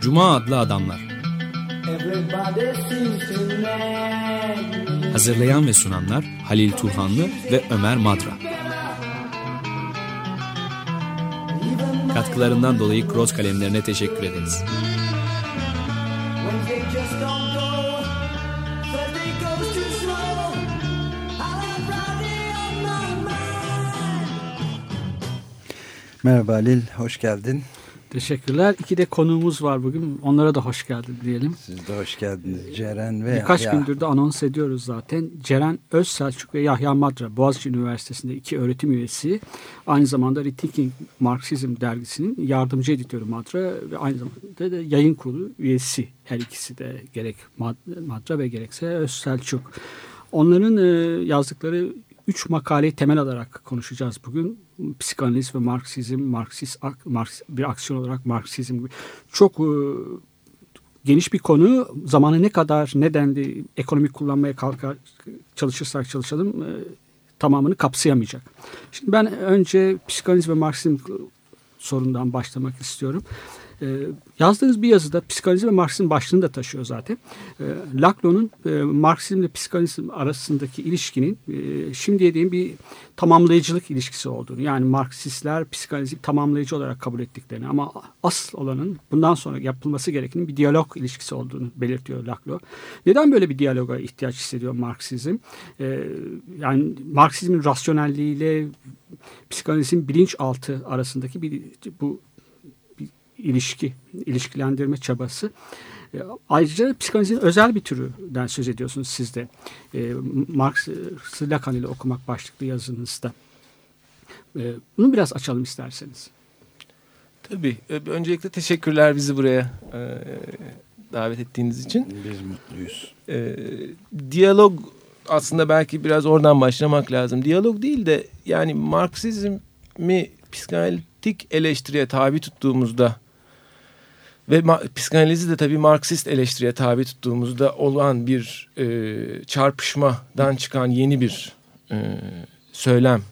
Cuma adlı adamlar. Hazırlayan ve sunanlar Halil Turhanlı ve Ömer Madra. Katkılarından dolayı Cross kalemlerine teşekkür ederiz. Merhaba Halil, hoş geldin. Teşekkürler. İki de konuğumuz var bugün. Onlara da hoş geldin diyelim. Siz de hoş geldiniz Ceren ve Birkaç Yahya. gündür de anons ediyoruz zaten. Ceren Özselçuk ve Yahya Madra Boğaziçi Üniversitesi'nde iki öğretim üyesi. Aynı zamanda Rethinking Marxizm dergisinin yardımcı editörü Madra ve aynı zamanda da yayın kurulu üyesi. Her ikisi de gerek Madra ve gerekse Özselçuk. Onların e, yazdıkları üç makaleyi temel alarak konuşacağız bugün. Psikanaliz ve Marksizm, Marksist Marks, bir aksiyon olarak Marksizm gibi çok e, geniş bir konu. Zamanı ne kadar nedenli ekonomik kullanmaya kalkar çalışırsak çalışalım e, tamamını kapsayamayacak. Şimdi ben önce psikanaliz ve Marksizm sorundan başlamak istiyorum. E, yazdığınız bir yazıda psikanaliz ve Marksizm başlığını da taşıyor zaten. E, Laclau'nun e, Marksizm ile psikanalizm arasındaki ilişkinin e, şimdiye değin bir tamamlayıcılık ilişkisi olduğunu yani Marksistler psikanalizi tamamlayıcı olarak kabul ettiklerini ama asıl olanın bundan sonra yapılması gerekenin bir diyalog ilişkisi olduğunu belirtiyor Laclau. Neden böyle bir diyaloga ihtiyaç hissediyor Marksizm? E, yani Marksizmin rasyonelliğiyle psikanalizin bilinçaltı arasındaki bir bu ilişki, ilişkilendirme çabası. E, ayrıca psikanalizin özel bir türünden söz ediyorsunuz siz de. E, Marx, Lacan ile okumak başlıklı yazınızda. E, bunu biraz açalım isterseniz. Tabii. Öncelikle teşekkürler bizi buraya davet ettiğiniz için. Biz mutluyuz. diyalog aslında belki biraz oradan başlamak lazım. Diyalog değil de yani Marksizmi psikanalitik eleştiriye tabi tuttuğumuzda ve psikanalizi de tabii Marksist eleştiriye tabi tuttuğumuzda olan bir e, çarpışmadan çıkan yeni bir e, söylem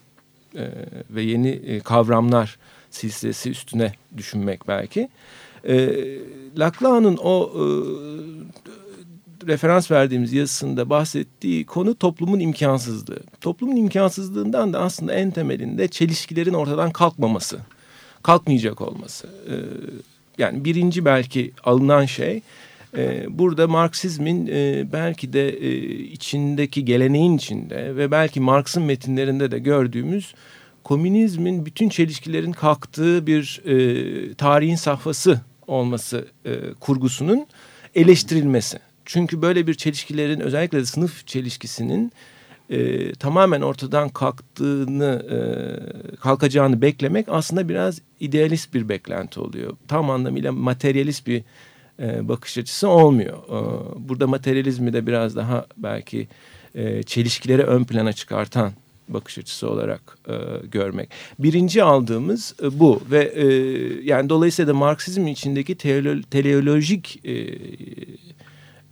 e, ve yeni e, kavramlar silsilesi üstüne düşünmek belki. E, Laclau'nun o e, referans verdiğimiz yazısında bahsettiği konu toplumun imkansızlığı. Toplumun imkansızlığından da aslında en temelinde çelişkilerin ortadan kalkmaması, kalkmayacak olması. E, yani birinci belki alınan şey e, burada Marksizmin e, belki de e, içindeki geleneğin içinde ve belki Marx'ın metinlerinde de gördüğümüz komünizmin bütün çelişkilerin kalktığı bir e, tarihin safhası olması e, kurgusunun eleştirilmesi. Çünkü böyle bir çelişkilerin özellikle de sınıf çelişkisinin e, tamamen ortadan kalktığını, e, kalkacağını beklemek aslında biraz idealist bir beklenti oluyor. Tam anlamıyla materyalist bir e, bakış açısı olmuyor. E, burada materyalizmi de biraz daha belki e, çelişkileri ön plana çıkartan bakış açısı olarak e, görmek. Birinci aldığımız e, bu ve e, yani dolayısıyla da Marksizmin içindeki teleolojik e,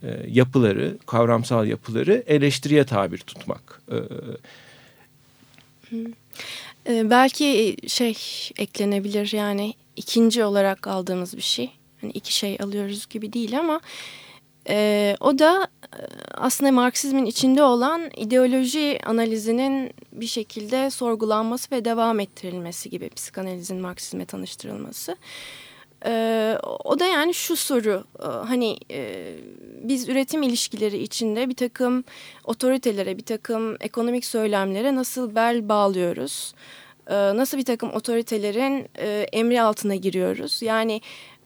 e, yapıları, kavramsal yapıları eleştiriye tabir tutmak. E, e, belki şey eklenebilir yani ikinci olarak aldığımız bir şey. Hani iki şey alıyoruz gibi değil ama e, o da aslında Marksizmin içinde olan ideoloji analizinin bir şekilde sorgulanması ve devam ettirilmesi gibi psikanalizin Marksizme tanıştırılması. Ee, o da yani şu soru e, hani e, biz üretim ilişkileri içinde bir takım otoritelere bir takım ekonomik söylemlere nasıl bel bağlıyoruz? Ee, nasıl bir takım otoritelerin e, emri altına giriyoruz? Yani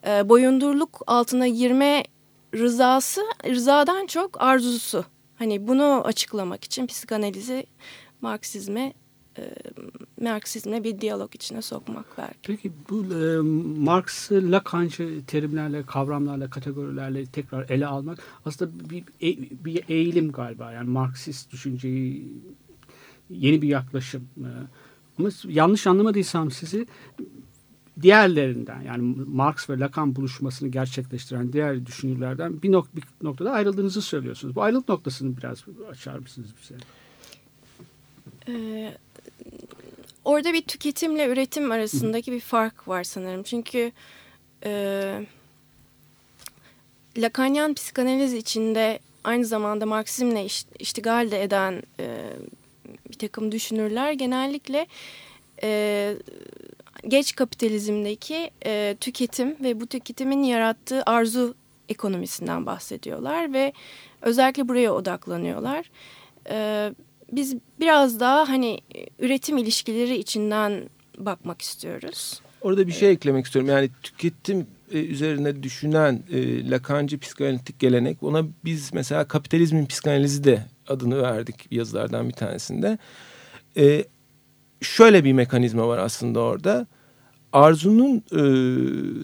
e, boyundurluk altına girme rızası rızadan çok arzusu. Hani bunu açıklamak için psikanalizi Marksizme e, Marksizmle bir diyalog içine sokmak belki. Peki bu e, Marx'ı Lacan'cı terimlerle, kavramlarla, kategorilerle tekrar ele almak aslında bir, bir eğilim galiba. Yani Marksist düşünceyi yeni bir yaklaşım. E, ama yanlış anlamadıysam sizi diğerlerinden yani Marx ve Lacan buluşmasını gerçekleştiren diğer düşünürlerden bir, nok bir noktada ayrıldığınızı söylüyorsunuz. Bu ayrılık noktasını biraz açar mısınız bize? Ee, orada bir tüketimle üretim arasındaki bir fark var sanırım. Çünkü e, Lacanyan psikanaliz içinde aynı zamanda Marksizmle iş, iştigal de eden e, bir takım düşünürler genellikle e, geç kapitalizmdeki e, tüketim ve bu tüketimin yarattığı arzu ekonomisinden bahsediyorlar ve özellikle buraya odaklanıyorlar. E, biz biraz daha hani üretim ilişkileri içinden bakmak istiyoruz. Orada bir şey eklemek istiyorum. Yani tüketim e, üzerine düşünen e, Lacancı psikanalitik gelenek ona biz mesela kapitalizmin psikanalizi de adını verdik yazılardan bir tanesinde. E, şöyle bir mekanizma var aslında orada. Arzunun e,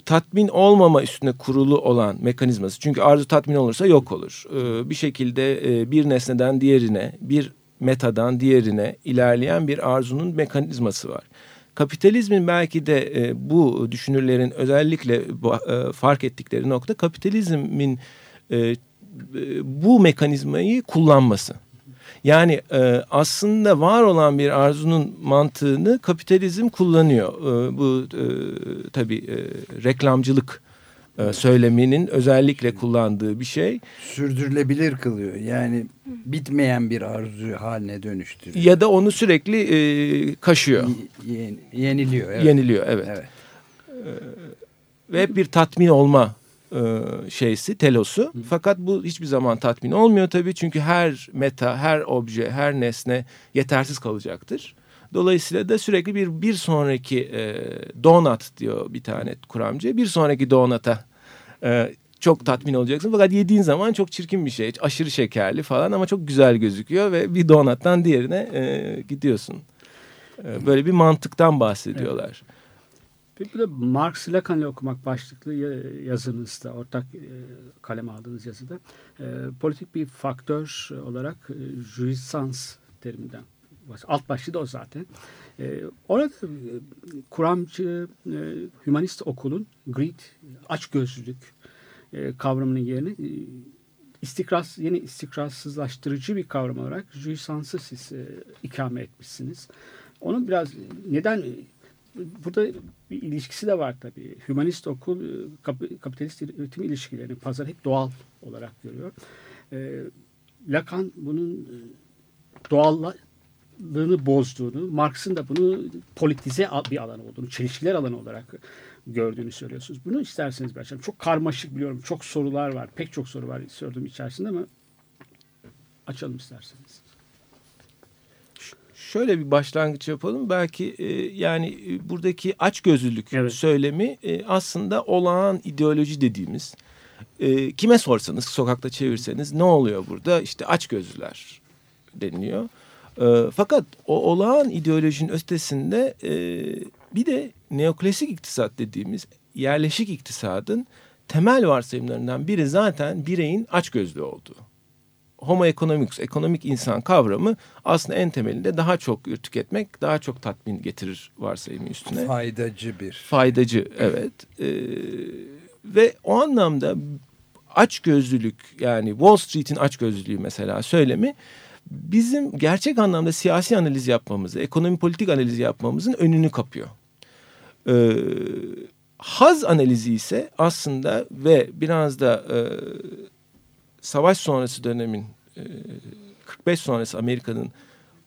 tatmin olmama üstüne kurulu olan mekanizması. Çünkü arzu tatmin olursa yok olur. E, bir şekilde e, bir nesneden diğerine, bir metadan diğerine ilerleyen bir arzunun mekanizması var. Kapitalizmin belki de e, bu düşünürlerin özellikle e, fark ettikleri nokta kapitalizmin e, bu mekanizmayı kullanması. Yani e, aslında var olan bir arzunun mantığını kapitalizm kullanıyor. E, bu e, tabii e, reklamcılık e, söyleminin özellikle kullandığı bir şey. Sürdürülebilir kılıyor. Yani bitmeyen bir arzu haline dönüştürüyor. Ya da onu sürekli e, kaşıyor. Y yeniliyor. Evet. Yeniliyor evet. evet. E, ve bir tatmin olma e, şeysi, telosu. Hı. Fakat bu hiçbir zaman tatmin olmuyor tabii. Çünkü her meta, her obje, her nesne yetersiz kalacaktır. Dolayısıyla da sürekli bir bir sonraki e, donut diyor bir tane kuramcı. Bir sonraki donata e, çok tatmin olacaksın. Fakat yediğin zaman çok çirkin bir şey. Aşırı şekerli falan ama çok güzel gözüküyor ve bir donattan diğerine e, gidiyorsun. E, böyle bir mantıktan bahsediyorlar. Evet. Peki bu da Marx Lacan'la okumak başlıklı yazınızda, ortak e, kalem aldığınız yazıda e, politik bir faktör olarak e, jouissance teriminden alt başlığı da o zaten. E, orada e, kuramcı e, humanist okulun greed, açgözlülük e, kavramının yerine e, yeni istikrarsızlaştırıcı bir kavram olarak jouissance'ı siz e, ikame etmişsiniz. Onun biraz neden burada bir ilişkisi de var tabii. Humanist okul e, kapitalist üretim ilişkilerini pazar hep doğal olarak görüyor. E, Lacan bunun e, doğallığını bozduğunu, Marx'ın da bunu politize bir alan olduğunu, çelişkiler alanı olarak gördüğünü söylüyorsunuz. Bunu isterseniz başlayalım. Çok karmaşık biliyorum. Çok sorular var. Pek çok soru var sorduğum içerisinde ama açalım isterseniz şöyle bir başlangıç yapalım. Belki e, yani e, buradaki açgözlülük evet. söylemi e, aslında olağan ideoloji dediğimiz. E, kime sorsanız sokakta çevirseniz ne oluyor burada? İşte açgözlüler deniliyor. E, fakat o olağan ideolojinin ötesinde e, bir de neoklasik iktisat dediğimiz yerleşik iktisadın temel varsayımlarından biri zaten bireyin açgözlü olduğu homo economicus, ekonomik insan kavramı aslında en temelinde daha çok tüketmek, daha çok tatmin getirir varsayımı üstüne. Faydacı bir. Faydacı, evet. Ee, ve o anlamda açgözlülük yani Wall Street'in açgözlülüğü mesela söylemi bizim gerçek anlamda siyasi analiz yapmamızı, ekonomi politik analiz yapmamızın önünü kapıyor. Ee, haz analizi ise aslında ve biraz da e, savaş sonrası dönemin e, 45 sonrası Amerika'nın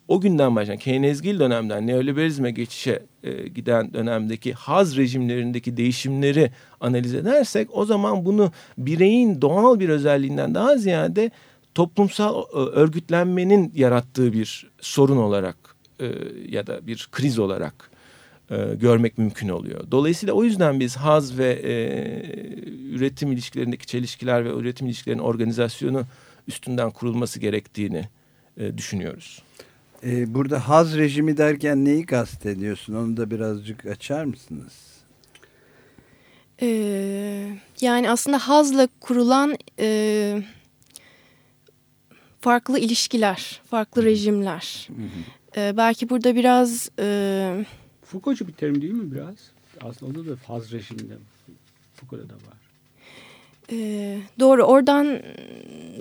o günden başlayan Keynesgil dönemden neoliberalizme geçişe e, giden dönemdeki haz rejimlerindeki değişimleri analiz edersek o zaman bunu bireyin doğal bir özelliğinden daha ziyade toplumsal e, örgütlenmenin yarattığı bir sorun olarak e, ya da bir kriz olarak e, görmek mümkün oluyor. Dolayısıyla o yüzden biz haz ve e, üretim ilişkilerindeki çelişkiler ve üretim ilişkilerinin organizasyonu üstünden kurulması gerektiğini e, düşünüyoruz. E, burada haz rejimi derken neyi kastediyorsun? Onu da birazcık açar mısınız? Ee, yani aslında hazla kurulan e, farklı ilişkiler, farklı rejimler. Hı hı. E, belki burada biraz... E, Foucault'cu bir terim değil mi biraz? Aslında o da faz rejiminde Foucault'da da var. Ee, doğru oradan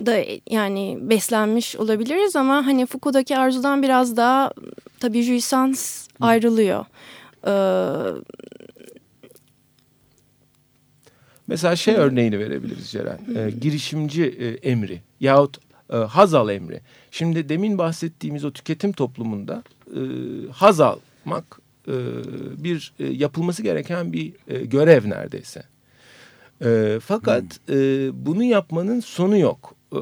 da yani beslenmiş olabiliriz ama hani Foucault'daki arzudan biraz daha tabii jouissance ayrılıyor. Ee, Mesela şey örneğini verebiliriz Ceren. E, girişimci e, emri yahut e, Hazal emri. Şimdi demin bahsettiğimiz o tüketim toplumunda e, haz almak e, bir e, yapılması gereken bir e, görev neredeyse. E, fakat hmm. e, bunu yapmanın sonu yok. E,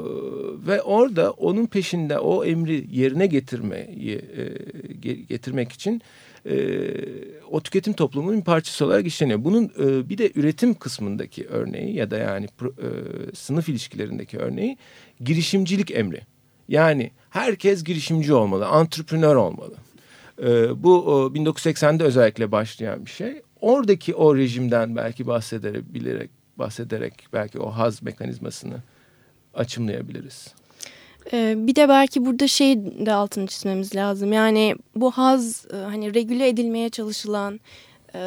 ve orada onun peşinde o emri yerine getirmeyi e, getirmek için e, o tüketim toplumunun bir parçası olarak işleniyor. Bunun e, bir de üretim kısmındaki örneği ya da yani e, sınıf ilişkilerindeki örneği girişimcilik emri. Yani herkes girişimci olmalı, antreprenör olmalı. E, bu o, 1980'de özellikle başlayan bir şey. Oradaki o rejimden belki bahsederek, bahsederek belki o haz mekanizmasını açımlayabiliriz. Ee, bir de belki burada şey de altını çizmemiz lazım. Yani bu haz e, hani regüle edilmeye çalışılan e,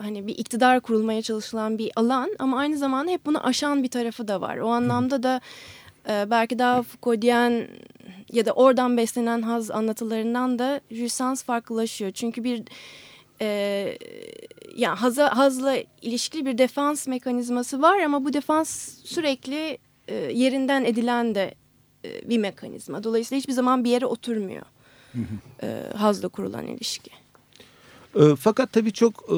hani bir iktidar kurulmaya çalışılan bir alan ama aynı zamanda hep bunu aşan bir tarafı da var. O anlamda da e, belki daha Foucault'yen ya da oradan beslenen haz anlatılarından da Jussans farklılaşıyor. Çünkü bir e, yani haza, hazla ilişkili bir defans mekanizması var ama bu defans sürekli e, yerinden edilen de e, bir mekanizma. Dolayısıyla hiçbir zaman bir yere oturmuyor e, hazla kurulan ilişki. E, fakat tabii çok e,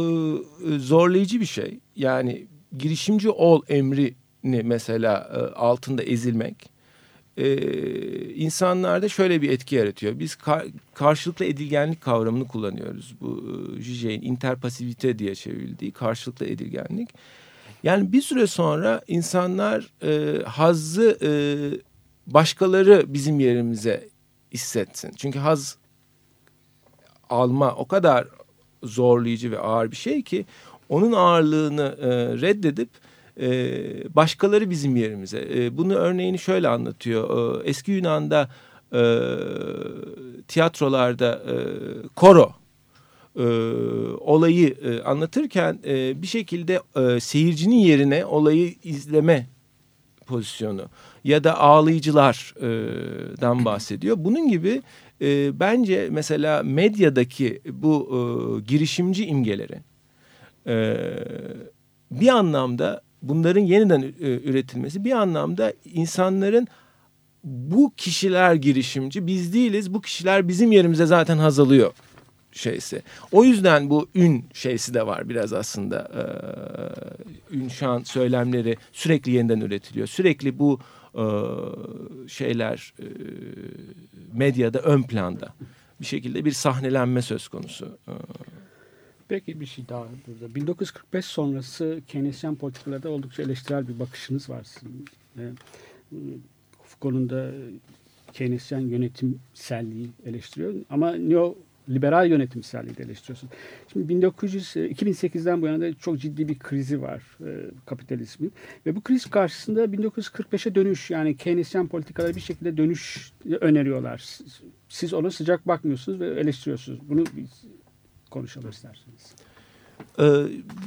zorlayıcı bir şey. Yani girişimci ol emrini mesela e, altında ezilmek e, insanlarda şöyle bir etki yaratıyor. Biz kar, karşılıklı edilgenlik kavramını kullanıyoruz. Bu e, interpasivite diye çevrildiği karşılıklı edilgenlik. Yani bir süre sonra insanlar e, hazzı e, başkaları bizim yerimize hissetsin. Çünkü haz alma o kadar zorlayıcı ve ağır bir şey ki onun ağırlığını e, reddedip başkaları bizim yerimize. E, bunu örneğini şöyle anlatıyor. E, eski Yunan'da e, tiyatrolarda e, koro e, olayı e, anlatırken e, bir şekilde e, seyircinin yerine olayı izleme pozisyonu ya da ağlayıcılardan bahsediyor. Bunun gibi e, bence mesela medyadaki bu e, girişimci imgeleri e, bir anlamda bunların yeniden üretilmesi bir anlamda insanların bu kişiler girişimci biz değiliz bu kişiler bizim yerimize zaten hazalıyor şeysi. O yüzden bu ün şeysi de var biraz aslında. Ün şan söylemleri sürekli yeniden üretiliyor. Sürekli bu şeyler medyada ön planda. Bir şekilde bir sahnelenme söz konusu. Peki bir şey daha burada. 1945 sonrası Keynesyen politikalarda oldukça eleştirel bir bakışınız var sizin. E, Foucault'un da Keynesyen yönetimselliği eleştiriyor. Ama neo liberal yönetimselliği de eleştiriyorsun. Şimdi 1900 2008'den bu yana da çok ciddi bir krizi var e, kapitalizmin ve bu kriz karşısında 1945'e dönüş yani Keynesyen politikalara bir şekilde dönüş öneriyorlar. Siz ona sıcak bakmıyorsunuz ve eleştiriyorsunuz. Bunu konuşalım isterseniz. Ee,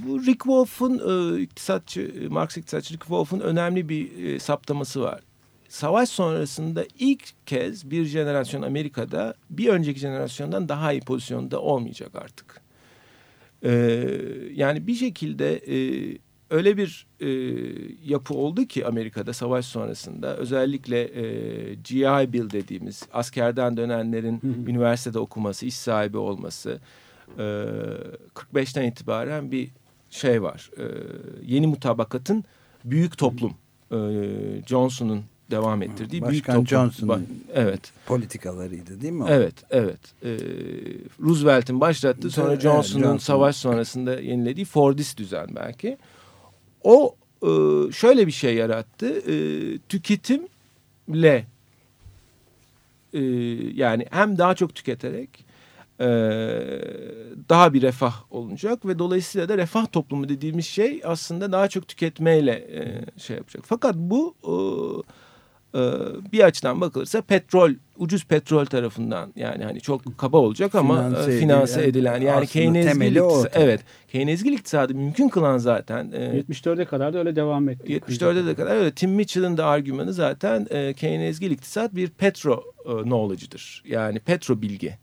bu Rick Wolf'un e, iktisatçı, Marx iktisatçı Rick Wolf'un önemli bir e, saptaması var savaş sonrasında ilk kez bir jenerasyon Amerika'da bir önceki jenerasyondan daha iyi pozisyonda olmayacak artık. Ee, yani bir şekilde e, öyle bir e, yapı oldu ki Amerika'da savaş sonrasında özellikle e, GI Bill dediğimiz askerden dönenlerin üniversitede okuması, iş sahibi olması e, 45'ten itibaren bir şey var. E, yeni mutabakatın büyük toplum e, Johnson'un devam ettirdiği Başkan büyük toplum. Johnson'ın evet. politikalarıydı değil mi? O? Evet, evet. Ee, Roosevelt'in başlattığı sonra evet, Johnson'un Johnson. savaş sonrasında yenilediği Fordist düzen belki. O e, şöyle bir şey yarattı. E, tüketimle e, yani hem daha çok tüketerek e, daha bir refah olacak ve dolayısıyla da refah toplumu dediğimiz şey aslında daha çok tüketmeyle e, şey yapacak. Fakat bu e, e, bir açıdan bakılırsa petrol ucuz petrol tarafından yani hani çok kaba olacak ama finanse, e, finanse edilen, edilen yani Keynesgil iktisat, evet Keynesgil iktisadı mümkün kılan zaten e, 74'e kadar da öyle devam etti. 74'e de kadar öyle Tim Mitchell'ın da argümanı zaten e, Keynesgil iktisat bir petro e, knowledge'dır. Yani petro bilgi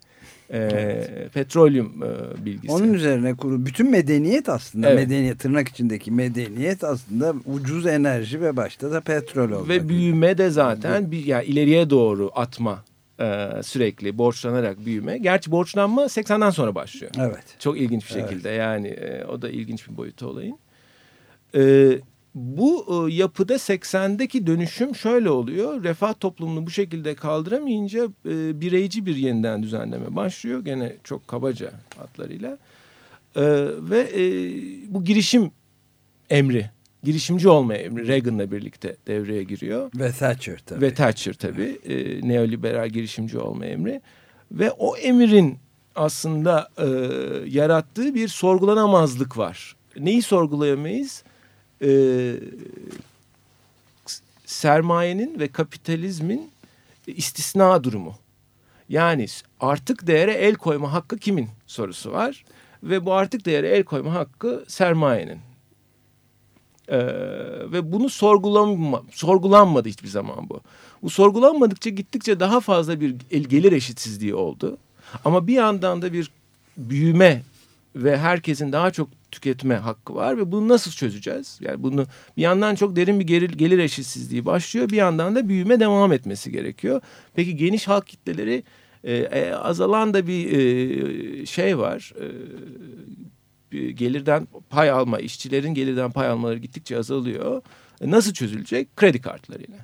e, evet. petrolyum e, bilgisi. Onun üzerine kuru bütün medeniyet aslında evet. medeniyet tırnak içindeki medeniyet aslında ucuz enerji ve başta da petrol olmak. Ve büyüme de zaten bir yani ileriye doğru atma e, sürekli borçlanarak büyüme. Gerçi borçlanma 80'den sonra başlıyor. Evet. Çok ilginç bir şekilde evet. yani e, o da ilginç bir boyutu olayın. E, bu e, yapıda 80'deki dönüşüm şöyle oluyor. Refah toplumunu bu şekilde kaldıramayınca e, bireyci bir yeniden düzenleme başlıyor. Gene çok kabaca hatlarıyla. E, ve e, bu girişim emri, girişimci olma emri Reagan'la birlikte devreye giriyor. Ve Thatcher tabii. Ve Thatcher tabii. E, neoliberal girişimci olma emri. Ve o emirin aslında e, yarattığı bir sorgulanamazlık var. Neyi sorgulayamayız? E, sermayenin ve kapitalizmin istisna durumu. Yani artık değere el koyma hakkı kimin sorusu var. Ve bu artık değere el koyma hakkı sermayenin. Ee, ve bunu sorgulanma, sorgulanmadı hiçbir zaman bu. Bu sorgulanmadıkça gittikçe daha fazla bir gelir eşitsizliği oldu. Ama bir yandan da bir büyüme ve herkesin daha çok tüketme hakkı var ve bunu nasıl çözeceğiz? Yani bunu bir yandan çok derin bir gelir, gelir eşitsizliği başlıyor. Bir yandan da büyüme devam etmesi gerekiyor. Peki geniş halk kitleleri e, e, azalan da bir e, şey var. E, gelirden pay alma, işçilerin gelirden pay almaları gittikçe azalıyor. E, nasıl çözülecek? Kredi kartlarıyla.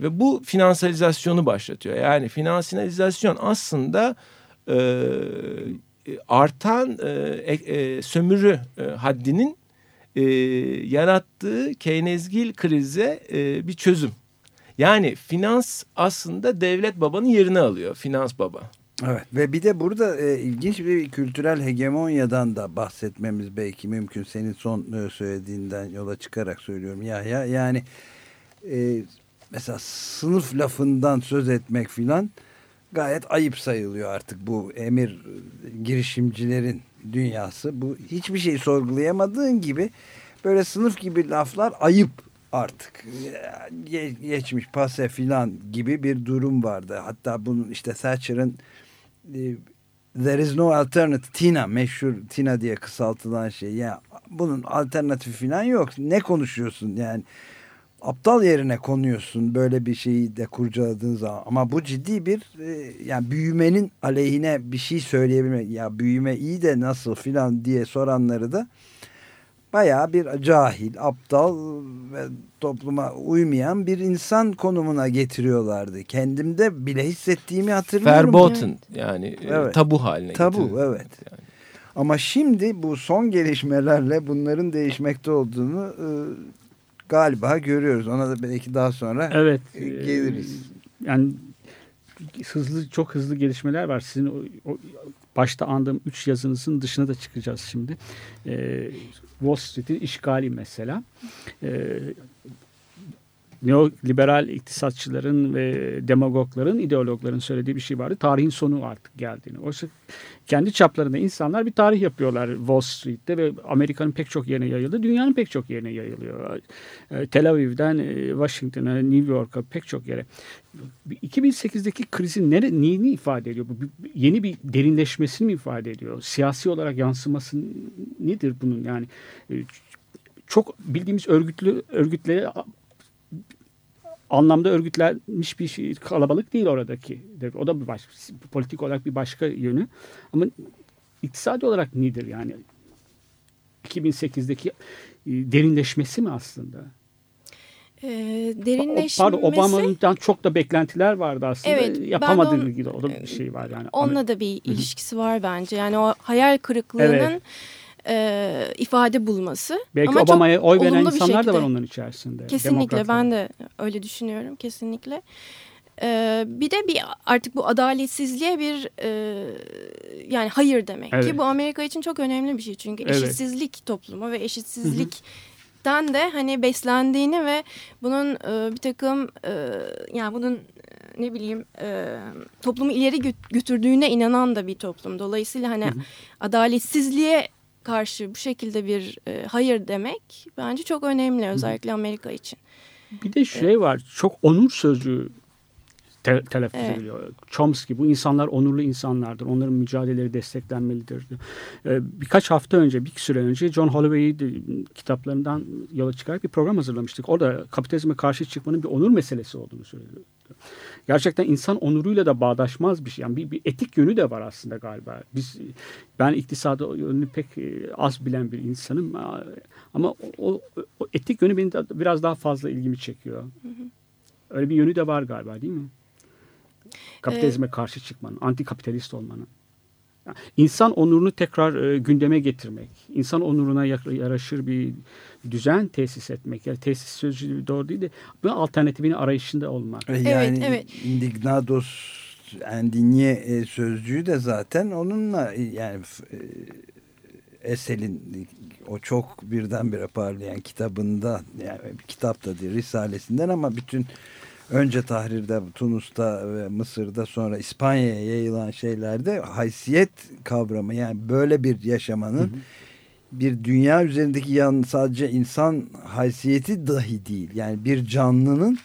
Ve bu finansalizasyonu başlatıyor. Yani finansalizasyon aslında e, artan e, e, e, sömürü e, haddinin e, yarattığı Keynesgil krize e, bir çözüm. Yani finans aslında devlet babanın yerini alıyor. Finans baba. Evet ve bir de burada e, ilginç bir kültürel hegemonyadan da bahsetmemiz belki mümkün. Senin son e, söylediğinden yola çıkarak söylüyorum ya ya yani e, mesela sınıf lafından söz etmek filan gayet ayıp sayılıyor artık bu emir girişimcilerin dünyası. Bu hiçbir şey sorgulayamadığın gibi böyle sınıf gibi laflar ayıp artık. Ge geçmiş pase filan gibi bir durum vardı. Hatta bunun işte Thatcher'ın e, There is no alternative Tina meşhur Tina diye kısaltılan şey. Ya bunun alternatifi filan yok. Ne konuşuyorsun yani? Aptal yerine konuyorsun böyle bir şeyi de kurcaladığın zaman. Ama bu ciddi bir e, yani büyümenin aleyhine bir şey söyleyebilmek. Ya büyüme iyi de nasıl filan diye soranları da bayağı bir cahil, aptal ve topluma uymayan bir insan konumuna getiriyorlardı. Kendimde bile hissettiğimi hatırlıyorum. Verboten yani e, evet. tabu haline Tabu getirdi. evet. Yani. Ama şimdi bu son gelişmelerle bunların değişmekte olduğunu e, galiba görüyoruz. Ona da belki daha sonra evet, e, geliriz. Yani hızlı çok hızlı gelişmeler var. Sizin o, o başta andığım üç yazınızın dışına da çıkacağız şimdi. Ee, Wall Street'in işgali mesela. Ee, neoliberal iktisatçıların ve demagogların, ideologların söylediği bir şey vardı. Tarihin sonu artık geldiğini. Oysa kendi çaplarında insanlar bir tarih yapıyorlar Wall Street'te ve Amerika'nın pek çok yerine yayıldı. Dünyanın pek çok yerine yayılıyor. E, Tel Aviv'den e, Washington'a, New York'a pek çok yere. 2008'deki krizin nere, neyini ifade ediyor? Bu yeni bir derinleşmesini mi ifade ediyor? Siyasi olarak yansıması nedir bunun? Yani e, çok bildiğimiz örgütlü örgütlere anlamda örgütlenmiş bir şey, kalabalık değil oradaki. O da bir başka, politik olarak bir başka yönü. Ama iktisadi olarak nedir yani? 2008'deki e, derinleşmesi mi aslında? E, derinleşmesi... Pardon Obama'dan çok da beklentiler vardı aslında. Evet, Yapamadığı ilgili o da bir şey var yani. Onunla da bir ilişkisi var bence. Yani o hayal kırıklığının evet e, ifade bulması. Belki Obama'ya oy veren insanlar da var onların içerisinde. Kesinlikle ben de öyle düşünüyorum kesinlikle. Ee, bir de bir artık bu adaletsizliğe bir e, yani hayır demek evet. ki bu Amerika için çok önemli bir şey çünkü evet. eşitsizlik toplumu ve eşitsizlik de hani beslendiğini ve bunun e, bir takım e, yani bunun ne bileyim e, toplumu ileri götürdüğüne inanan da bir toplum. Dolayısıyla hani hı hı. adaletsizliğe karşı bu şekilde bir e, hayır demek bence çok önemli özellikle Amerika için. Bir de şey var çok onur sözcüğü te telaffuz evet. ediliyor. Chomsky bu insanlar onurlu insanlardır. Onların mücadeleleri desteklenmelidir. Ee, birkaç hafta önce, bir süre önce John Holloway'i kitaplarından yola çıkarak bir program hazırlamıştık. Orada kapitalizme karşı çıkmanın bir onur meselesi olduğunu söylüyor. Gerçekten insan onuruyla da bağdaşmaz bir şey. Yani bir, bir etik yönü de var aslında galiba. Biz ben iktisadı yönünü pek e, az bilen bir insanım ama o, o etik yönü beni biraz daha fazla ilgimi çekiyor. Öyle bir yönü de var galiba değil mi? Kapitalizme ee, karşı çıkmanın, antikapitalist olmanın. Yani insan onurunu tekrar e, gündeme getirmek, insan onuruna yaraşır bir düzen tesis etmek. Yani tesis sözcüğü doğru değil de bu alternatifini arayışında olmak. Yani evet, evet. indignados endinye e, sözcüğü de zaten onunla e, yani Esel'in o çok birdenbire parlayan kitabında yani kitap da değil risalesinden ama bütün önce tahrirde Tunus'ta ve Mısır'da sonra İspanya'ya yayılan şeylerde haysiyet kavramı yani böyle bir yaşamanın hı hı. bir dünya üzerindeki yan sadece insan haysiyeti dahi değil. Yani bir canlının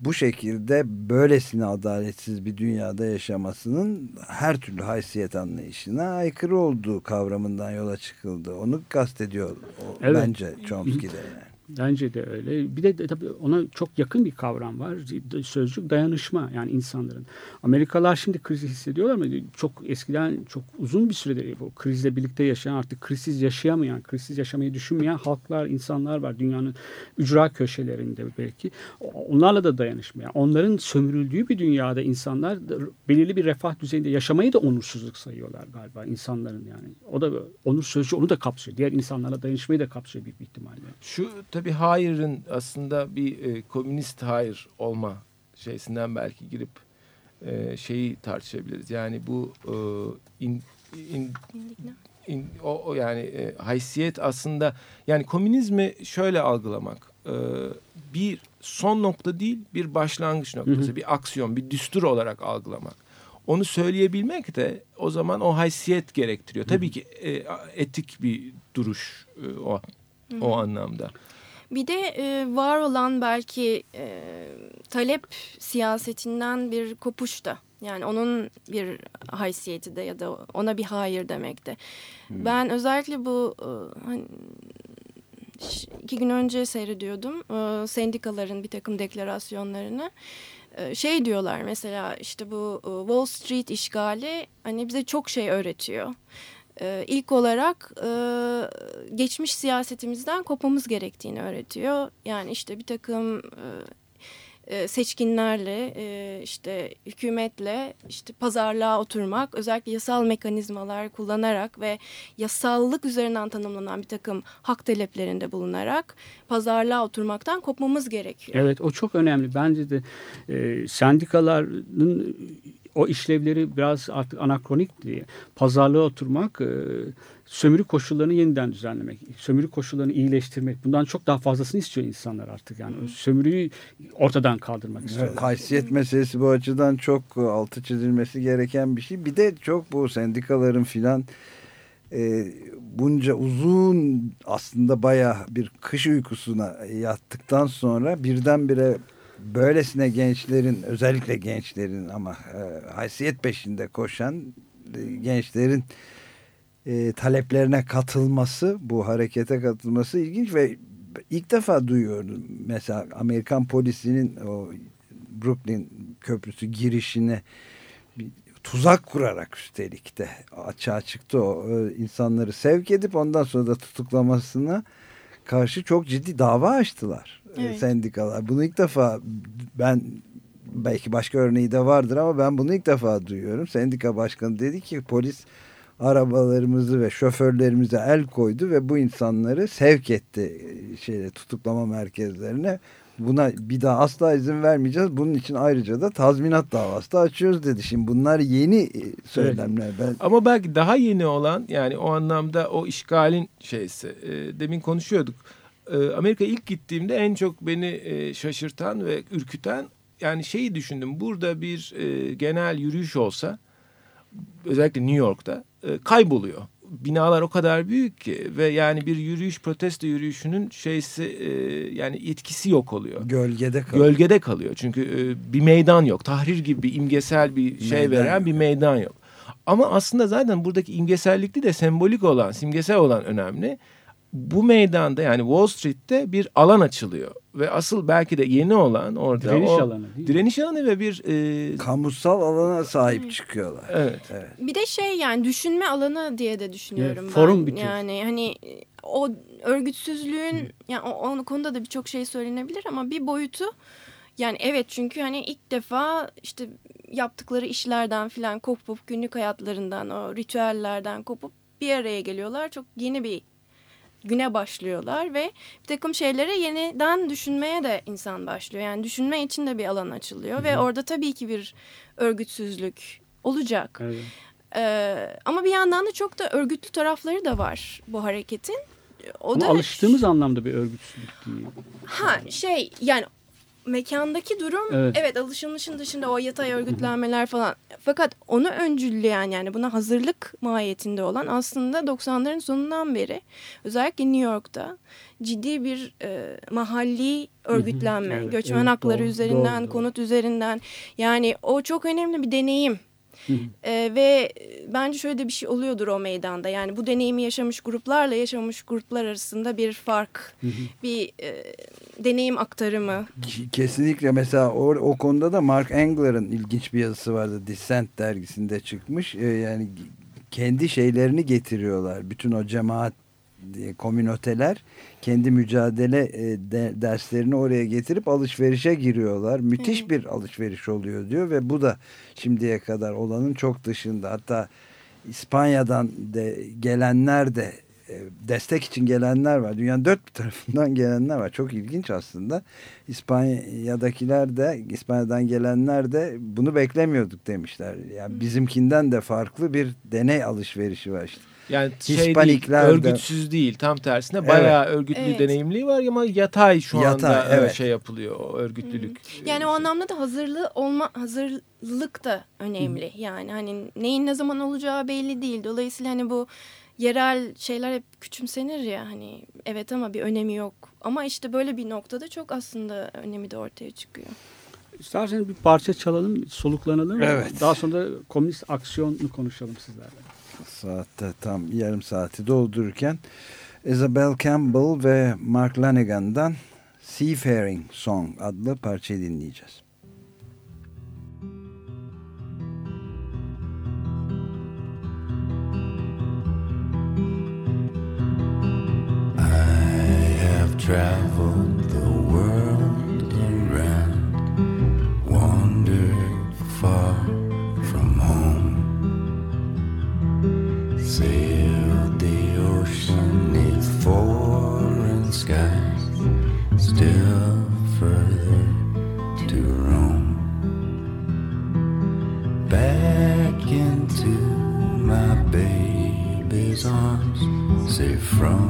bu şekilde böylesine adaletsiz bir dünyada yaşamasının her türlü haysiyet anlayışına aykırı olduğu kavramından yola çıkıldı. Onu kastediyor o, evet. bence Chomsky'de yani. Bence de öyle. Bir de tabii ona çok yakın bir kavram var. Sözcük dayanışma yani insanların. Amerikalılar şimdi krizi hissediyorlar mı? Çok eskiden çok uzun bir süredir bu krizle birlikte yaşayan artık krizsiz yaşayamayan, krizsiz yaşamayı düşünmeyen halklar, insanlar var dünyanın ücra köşelerinde belki. Onlarla da dayanışma. Yani onların sömürüldüğü bir dünyada insanlar belirli bir refah düzeyinde yaşamayı da onursuzluk sayıyorlar galiba insanların yani. O da onur sözcüğü onu da kapsıyor. Diğer insanlarla dayanışmayı da kapsıyor bir ihtimalle. Şu tabii hayırın aslında bir e, komünist hayır olma şeysinden belki girip e, şeyi tartışabiliriz. Yani bu e, in, in, in, o, o yani e, haysiyet aslında yani komünizmi şöyle algılamak e, bir son nokta değil bir başlangıç noktası hı hı. bir aksiyon bir düstur olarak algılamak. Onu söyleyebilmek de o zaman o haysiyet gerektiriyor. Tabii hı hı. ki e, etik bir duruş e, o hı hı. o anlamda. Bir de e, var olan belki e, talep siyasetinden bir kopuş da. Yani onun bir haysiyeti de ya da ona bir hayır demekte. Hmm. Ben özellikle bu e, hani, iki gün önce seyrediyordum e, sendikaların bir takım deklarasyonlarını. E, şey diyorlar mesela işte bu e, Wall Street işgali hani bize çok şey öğretiyor. E, ilk olarak e, geçmiş siyasetimizden kopmamız gerektiğini öğretiyor. Yani işte bir takım e, seçkinlerle işte hükümetle işte pazarlığa oturmak özellikle yasal mekanizmalar kullanarak ve yasallık üzerinden tanımlanan bir takım hak taleplerinde bulunarak pazarlığa oturmaktan kopmamız gerekiyor. Evet o çok önemli. Bence de e, sendikaların o işlevleri biraz artık anakronik diye pazarlığa oturmak, e, sömürü koşullarını yeniden düzenlemek, sömürü koşullarını iyileştirmek. Bundan çok daha fazlasını istiyor insanlar artık. Yani sömürüyü ortadan kaldırmak istiyorlar. Evet, haysiyet meselesi bu açıdan çok altı çizilmesi gereken bir şey. Bir de çok bu sendikaların filan e, bunca uzun aslında baya bir kış uykusuna yattıktan sonra birdenbire böylesine gençlerin özellikle gençlerin ama e, haysiyet peşinde koşan e, gençlerin e, taleplerine katılması bu harekete katılması ilginç ve ilk defa duyuyordum. Mesela Amerikan polisinin o Brooklyn köprüsü girişine tuzak kurarak üstelik de açığa çıktı. O e, insanları sevk edip ondan sonra da tutuklamasına karşı çok ciddi dava açtılar evet. sendikalar. Bunu ilk defa ben belki başka örneği de vardır ama ben bunu ilk defa duyuyorum. Sendika başkanı dedi ki polis arabalarımızı ve şoförlerimize el koydu ve bu insanları sevk etti şeyle tutuklama merkezlerine. Buna bir daha asla izin vermeyeceğiz. Bunun için ayrıca da tazminat davası da açıyoruz dedi. Şimdi bunlar yeni e, söylemler. Evet. Ben... Ama belki daha yeni olan yani o anlamda o işgalin şeysi. E, demin konuşuyorduk e, Amerika ilk gittiğimde en çok beni e, şaşırtan ve ürküten yani şeyi düşündüm. Burada bir e, genel yürüyüş olsa özellikle New York'ta e, kayboluyor. Binalar o kadar büyük ki ve yani bir yürüyüş protesto yürüyüşünün şeysi e, yani etkisi yok oluyor. Gölgede kalıyor. Gölgede kalıyor. Çünkü e, bir meydan yok. Tahrir gibi bir imgesel bir şey Meydan veren yok. bir meydan yok. Ama aslında zaten buradaki imgesellikli de sembolik olan, simgesel olan önemli. Bu meydanda yani Wall Street'te bir alan açılıyor. Ve asıl belki de yeni olan orada Direniş o alanı değil mi? direniş alanı ve bir e, Kamusal alana sahip çıkıyorlar. evet. Bir de şey yani düşünme alanı diye de düşünüyorum Evet, ben. forum tür. Yani hani o örgütsüzlüğün yani o, o konuda da birçok şey söylenebilir ama bir boyutu yani evet çünkü hani ilk defa işte yaptıkları işlerden filan kopup günlük hayatlarından o ritüellerden kopup bir araya geliyorlar. Çok yeni bir güne başlıyorlar ve bir takım şeyleri yeniden düşünmeye de insan başlıyor. Yani düşünme için de bir alan açılıyor ve orada tabii ki bir örgütsüzlük olacak. Evet. Ee, ama bir yandan da çok da örgütlü tarafları da var bu hareketin. O Ama da alıştığımız anlamda bir örgütsüzlük değil. ha şey yani mekandaki durum Evet. evet, alışılmışın dışında o yatay örgütlenmeler falan. Fakat onu öncülleyen yani buna hazırlık mahiyetinde olan aslında 90'ların sonundan beri özellikle New York'ta ciddi bir e, mahalli örgütlenme, Evet, göçmen evet, hakları doğru, üzerinden, doğru, doğru. konut üzerinden yani o çok önemli bir deneyim. Ee, ve bence şöyle de bir şey oluyordur o meydanda. Yani bu deneyimi yaşamış gruplarla yaşamış gruplar arasında bir fark, bir e, deneyim aktarımı. Kesinlikle mesela o, o konuda da Mark Engler'ın ilginç bir yazısı vardı. Dissent dergisinde çıkmış. Ee, yani kendi şeylerini getiriyorlar. Bütün o cemaat e, komünoteler kendi mücadele e, de- derslerini oraya getirip alışverişe giriyorlar. Müthiş bir alışveriş oluyor diyor ve bu da şimdiye kadar olanın çok dışında. Hatta İspanya'dan de gelenler de e, destek için gelenler var. Dünyanın dört bir tarafından gelenler var. Çok ilginç aslında. İspanya'dakiler de İspanya'dan gelenler de bunu beklemiyorduk demişler. Yani bizimkinden de farklı bir deney alışverişi var işte. Yani şey değil, de- örgütsüz değil. Tam tersine bayağı örgütlü Evet. deneyimliği var ama yatay şu Yatay, anda evet. şey yapılıyor o örgütlülük. Yani o Şey. anlamda da hazırlığı olma hazırlık da önemli. Yani hani neyin ne zaman olacağı belli değil. Dolayısıyla hani bu yerel şeyler hep küçümsenir ya hani evet ama bir önemi yok. Ama işte böyle bir noktada çok aslında önemi de ortaya çıkıyor. İsterseniz bir parça çalalım, soluklanalım. Evet. Daha sonra da komünist aksiyonunu konuşalım sizlerle. Saatte tam yarım saati doldururken Isabel Campbell ve Mark Lanigan'dan Seafaring Song adlı parçayı dinleyeceğiz. have traveled from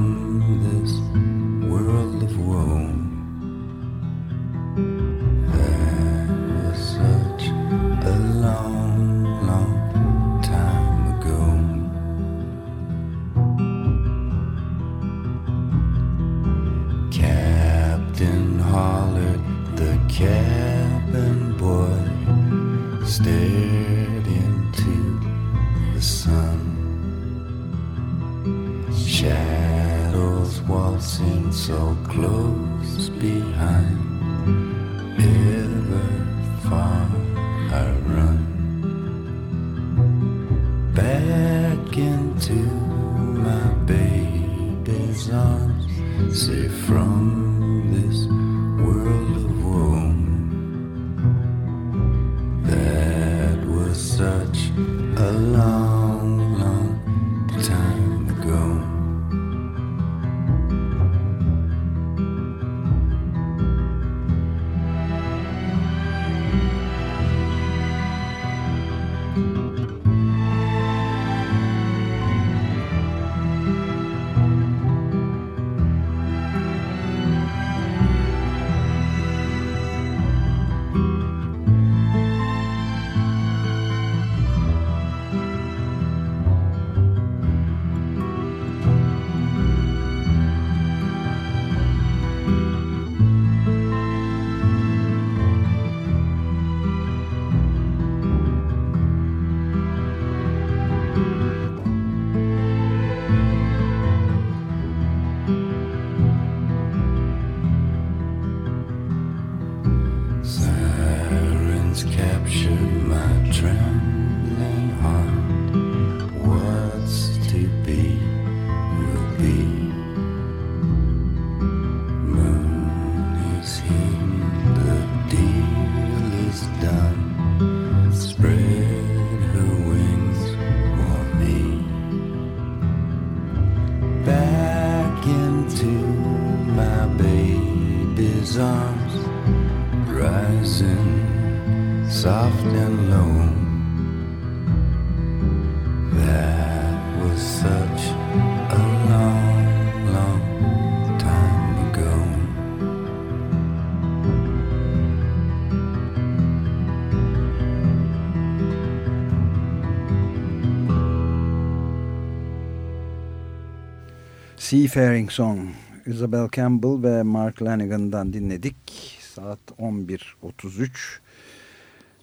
Seafaring Song Isabel Campbell ve Mark Lanigan'dan dinledik. Saat 11.33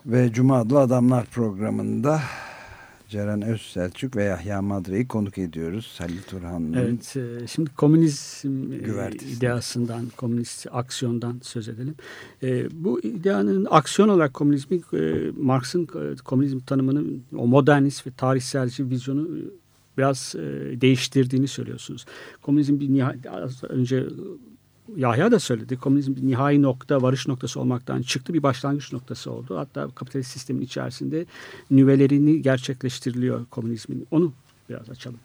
ve Cuma Adlı Adamlar programında Ceren Özselçuk ve Yahya Madre'yi konuk ediyoruz. Halil Turhan'ın Evet, e, şimdi komünizm e, Güvertesi. ideasından, komünist aksiyondan söz edelim. E, bu ideanın aksiyon olarak komünizmi, Marx'ın komünizm tanımını, o modernist ve tarihselci vizyonu biraz e, değiştirdiğini söylüyorsunuz. Komünizm bir nihai, az önce Yahya da söyledi. Komünizm bir nihai nokta, varış noktası olmaktan çıktı. Bir başlangıç noktası oldu. Hatta kapitalist sistemin içerisinde nüvelerini gerçekleştiriliyor komünizmin. Onu biraz açalım.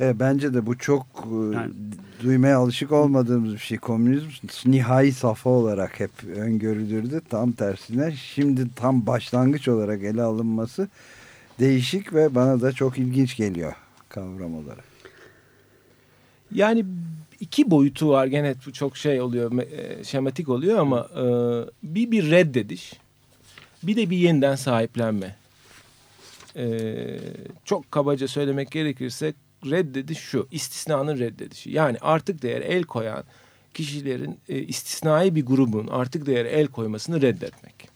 E, bence de bu çok e, Yani- duymaya alışık olmadığımız bir şey. Komünizm nihai safa olarak hep öngörülürdü. Tam tersine şimdi tam başlangıç olarak ele alınması değişik ve bana da çok ilginç geliyor kavram olarak. Yani iki boyutu var gene bu çok şey oluyor e, şematik oluyor ama e, bir bir reddediş bir de bir yeniden sahiplenme. E, çok kabaca söylemek gerekirse reddediş şu istisnanın reddedişi yani artık değer el koyan kişilerin istisnai bir grubun artık değer el koymasını reddetmek.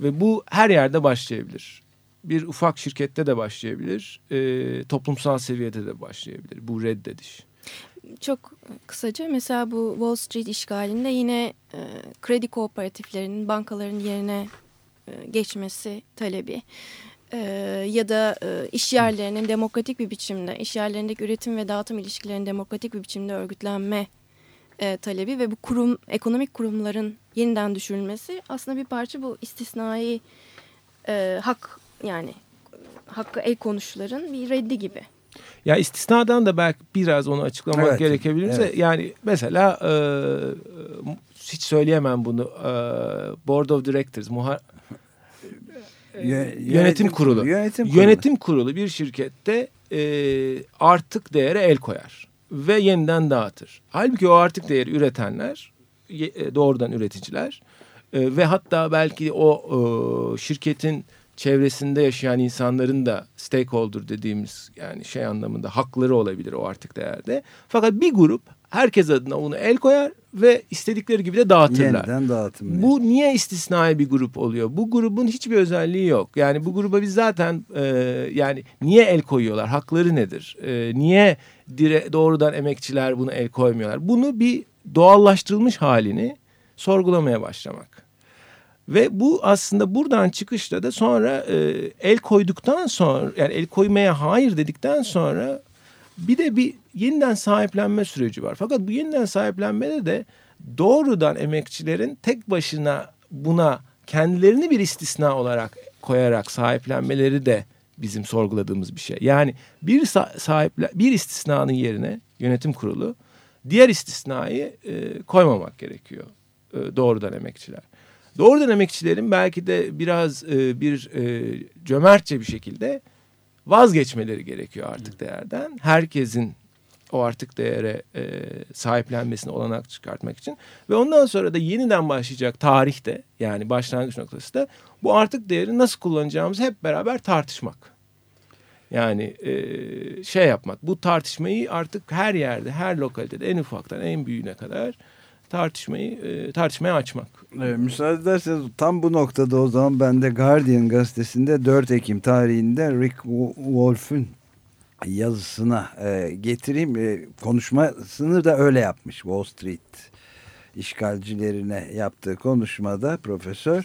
Ve bu her yerde başlayabilir. Bir ufak şirkette de başlayabilir, e, toplumsal seviyede de başlayabilir bu reddediş. Çok kısaca mesela bu Wall Street işgalinde yine e, kredi kooperatiflerinin bankaların yerine e, geçmesi talebi e, ya da e, iş yerlerinin demokratik bir biçimde, iş yerlerindeki üretim ve dağıtım ilişkilerinin demokratik bir biçimde örgütlenme e, talebi ve bu kurum ekonomik kurumların yeniden düşürülmesi aslında bir parça bu istisnai e, hak yani hakkı el konuşların bir reddi gibi. Ya istisnadan da belki biraz onu açıklamak Evet, gerekebilirse evet. yani mesela e, hiç söyleyemem bunu e, Board of Directors muha- Yö- yönetim kurulu. Yönetim kurulu. yönetim kurulu bir şirkette e, artık değere el koyar ve yeniden dağıtır. Halbuki o artık değeri üretenler e, doğrudan üreticiler e, ve hatta belki o e, şirketin çevresinde yaşayan insanların da stakeholder dediğimiz yani şey anlamında hakları olabilir o artık değerde. Fakat bir grup herkes adına onu el koyar ve istedikleri gibi de dağıtırlar. Yeniden dağıtım. Bu niye istisnai bir grup oluyor? Bu grubun hiçbir özelliği yok. Yani bu gruba biz zaten e, yani niye el koyuyorlar? Hakları nedir? E, niye dire, doğrudan emekçiler bunu el koymuyorlar? Bunu bir doğallaştırılmış halini sorgulamaya başlamak. Ve bu aslında buradan çıkışla da sonra e, el koyduktan sonra yani el koymaya hayır dedikten sonra bir de bir yeniden sahiplenme süreci var. Fakat bu yeniden sahiplenmede de doğrudan emekçilerin tek başına buna kendilerini bir istisna olarak koyarak sahiplenmeleri de bizim sorguladığımız bir şey. Yani bir sa- sahiple bir istisnanın yerine yönetim kurulu diğer istisnayı e, koymamak gerekiyor e, doğrudan emekçiler. Doğrudan emekçilerin belki de biraz e, bir e, cömertçe bir şekilde vazgeçmeleri gerekiyor artık değerden. Herkesin o artık değere e, sahiplenmesine olanak çıkartmak için. Ve ondan sonra da yeniden başlayacak tarihte yani başlangıç noktası da bu artık değeri nasıl kullanacağımızı hep beraber tartışmak. Yani e, şey yapmak bu tartışmayı artık her yerde her lokalitede en ufaktan en büyüğüne kadar tartışmayı e, tartışmaya açmak. Evet, müsaade ederseniz tam bu noktada o zaman ben de Guardian gazetesinde 4 Ekim tarihinde Rick Wo- Wolf'un yazısına e, getireyim. E, konuşmasını da öyle yapmış Wall Street işgalcilerine yaptığı konuşmada profesör.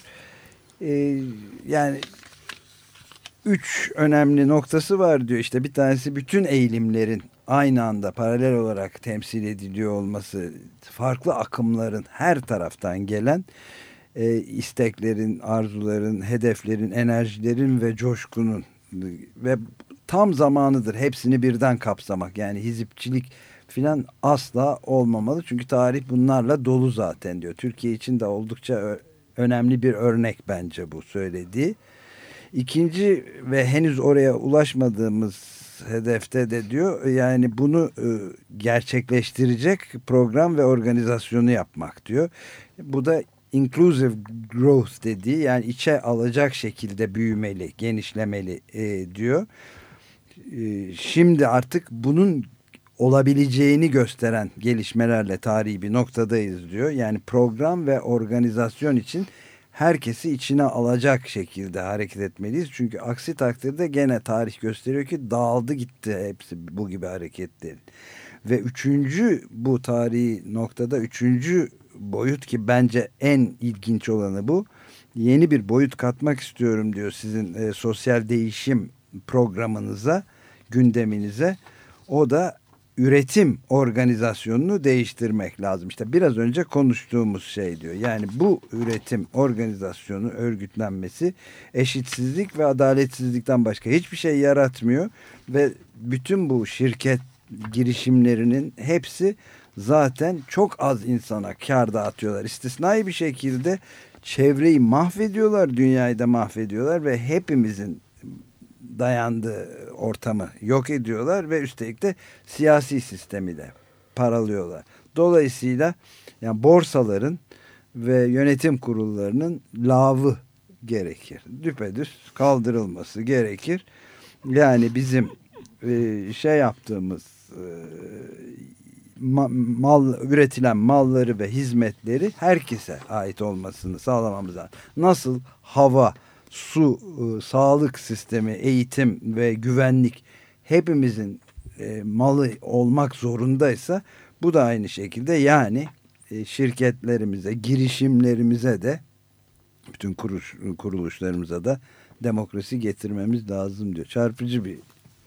E, yani üç önemli noktası var diyor. İşte bir tanesi bütün eğilimlerin aynı anda paralel olarak temsil ediliyor olması, farklı akımların her taraftan gelen e, isteklerin, arzuların, hedeflerin, enerjilerin ve coşkunun ve tam zamanıdır hepsini birden kapsamak. Yani hizipçilik filan asla olmamalı. Çünkü tarih bunlarla dolu zaten diyor. Türkiye için de oldukça önemli bir örnek bence bu söylediği. İkinci ve henüz oraya ulaşmadığımız hedefte de diyor yani bunu e, gerçekleştirecek program ve organizasyonu yapmak diyor. Bu da inclusive growth dediği yani içe alacak şekilde büyümeli, genişlemeli e, diyor. E, şimdi artık bunun olabileceğini gösteren gelişmelerle tarihi bir noktadayız diyor. Yani program ve organizasyon için herkesi içine alacak şekilde hareket etmeliyiz. Çünkü aksi takdirde gene tarih gösteriyor ki dağıldı gitti hepsi bu gibi hareketlerin. Ve üçüncü bu tarihi noktada üçüncü boyut ki bence en ilginç olanı bu. Yeni bir boyut katmak istiyorum diyor sizin e, sosyal değişim programınıza, gündeminize. O da üretim organizasyonunu değiştirmek lazım. İşte biraz önce konuştuğumuz şey diyor. Yani bu üretim organizasyonu örgütlenmesi eşitsizlik ve adaletsizlikten başka hiçbir şey yaratmıyor. Ve bütün bu şirket girişimlerinin hepsi zaten çok az insana kar dağıtıyorlar. İstisnai bir şekilde çevreyi mahvediyorlar, dünyayı da mahvediyorlar ve hepimizin dayandığı ortamı yok ediyorlar ve üstelik de siyasi sistemi de paralıyorlar. Dolayısıyla yani borsaların ve yönetim kurullarının lavı gerekir. Düpedüz kaldırılması gerekir. Yani bizim e, şey yaptığımız e, mal üretilen malları ve hizmetleri herkese ait olmasını sağlamamız lazım. Nasıl hava, su, e, sağlık sistemi, eğitim ve güvenlik hepimizin e, malı olmak zorundaysa bu da aynı şekilde yani e, şirketlerimize, girişimlerimize de bütün kuruş, kuruluşlarımıza da demokrasi getirmemiz lazım diyor. Çarpıcı bir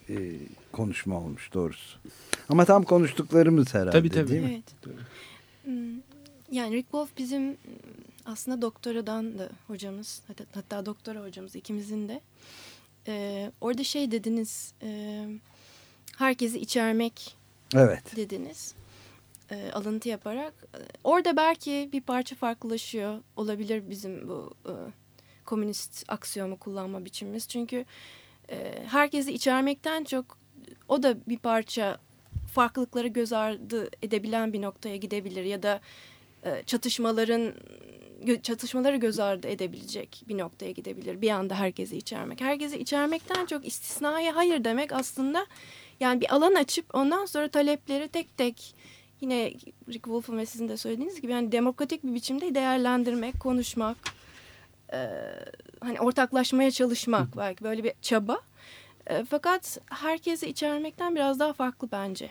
e, konuşma olmuş doğrusu. Ama tam konuştuklarımız herhalde tabii, tabii. değil mi? Evet. Hmm, yani Rick Wolf bizim aslında doktoradan da hocamız hatta, hatta doktora hocamız ikimizin de e, orada şey dediniz e, herkesi içermek evet. dediniz e, alıntı yaparak orada belki bir parça farklılaşıyor olabilir bizim bu e, komünist aksiyonu kullanma biçimimiz çünkü e, herkesi içermekten çok o da bir parça farklılıkları göz ardı edebilen bir noktaya gidebilir ya da e, çatışmaların çatışmaları göz ardı edebilecek bir noktaya gidebilir. Bir anda herkesi içermek. Herkesi içermekten çok istisnaya hayır demek aslında yani bir alan açıp ondan sonra talepleri tek tek yine Rick Wolf'un ve sizin de söylediğiniz gibi yani demokratik bir biçimde değerlendirmek, konuşmak, e, hani ortaklaşmaya çalışmak belki böyle bir çaba. E, fakat herkesi içermekten biraz daha farklı bence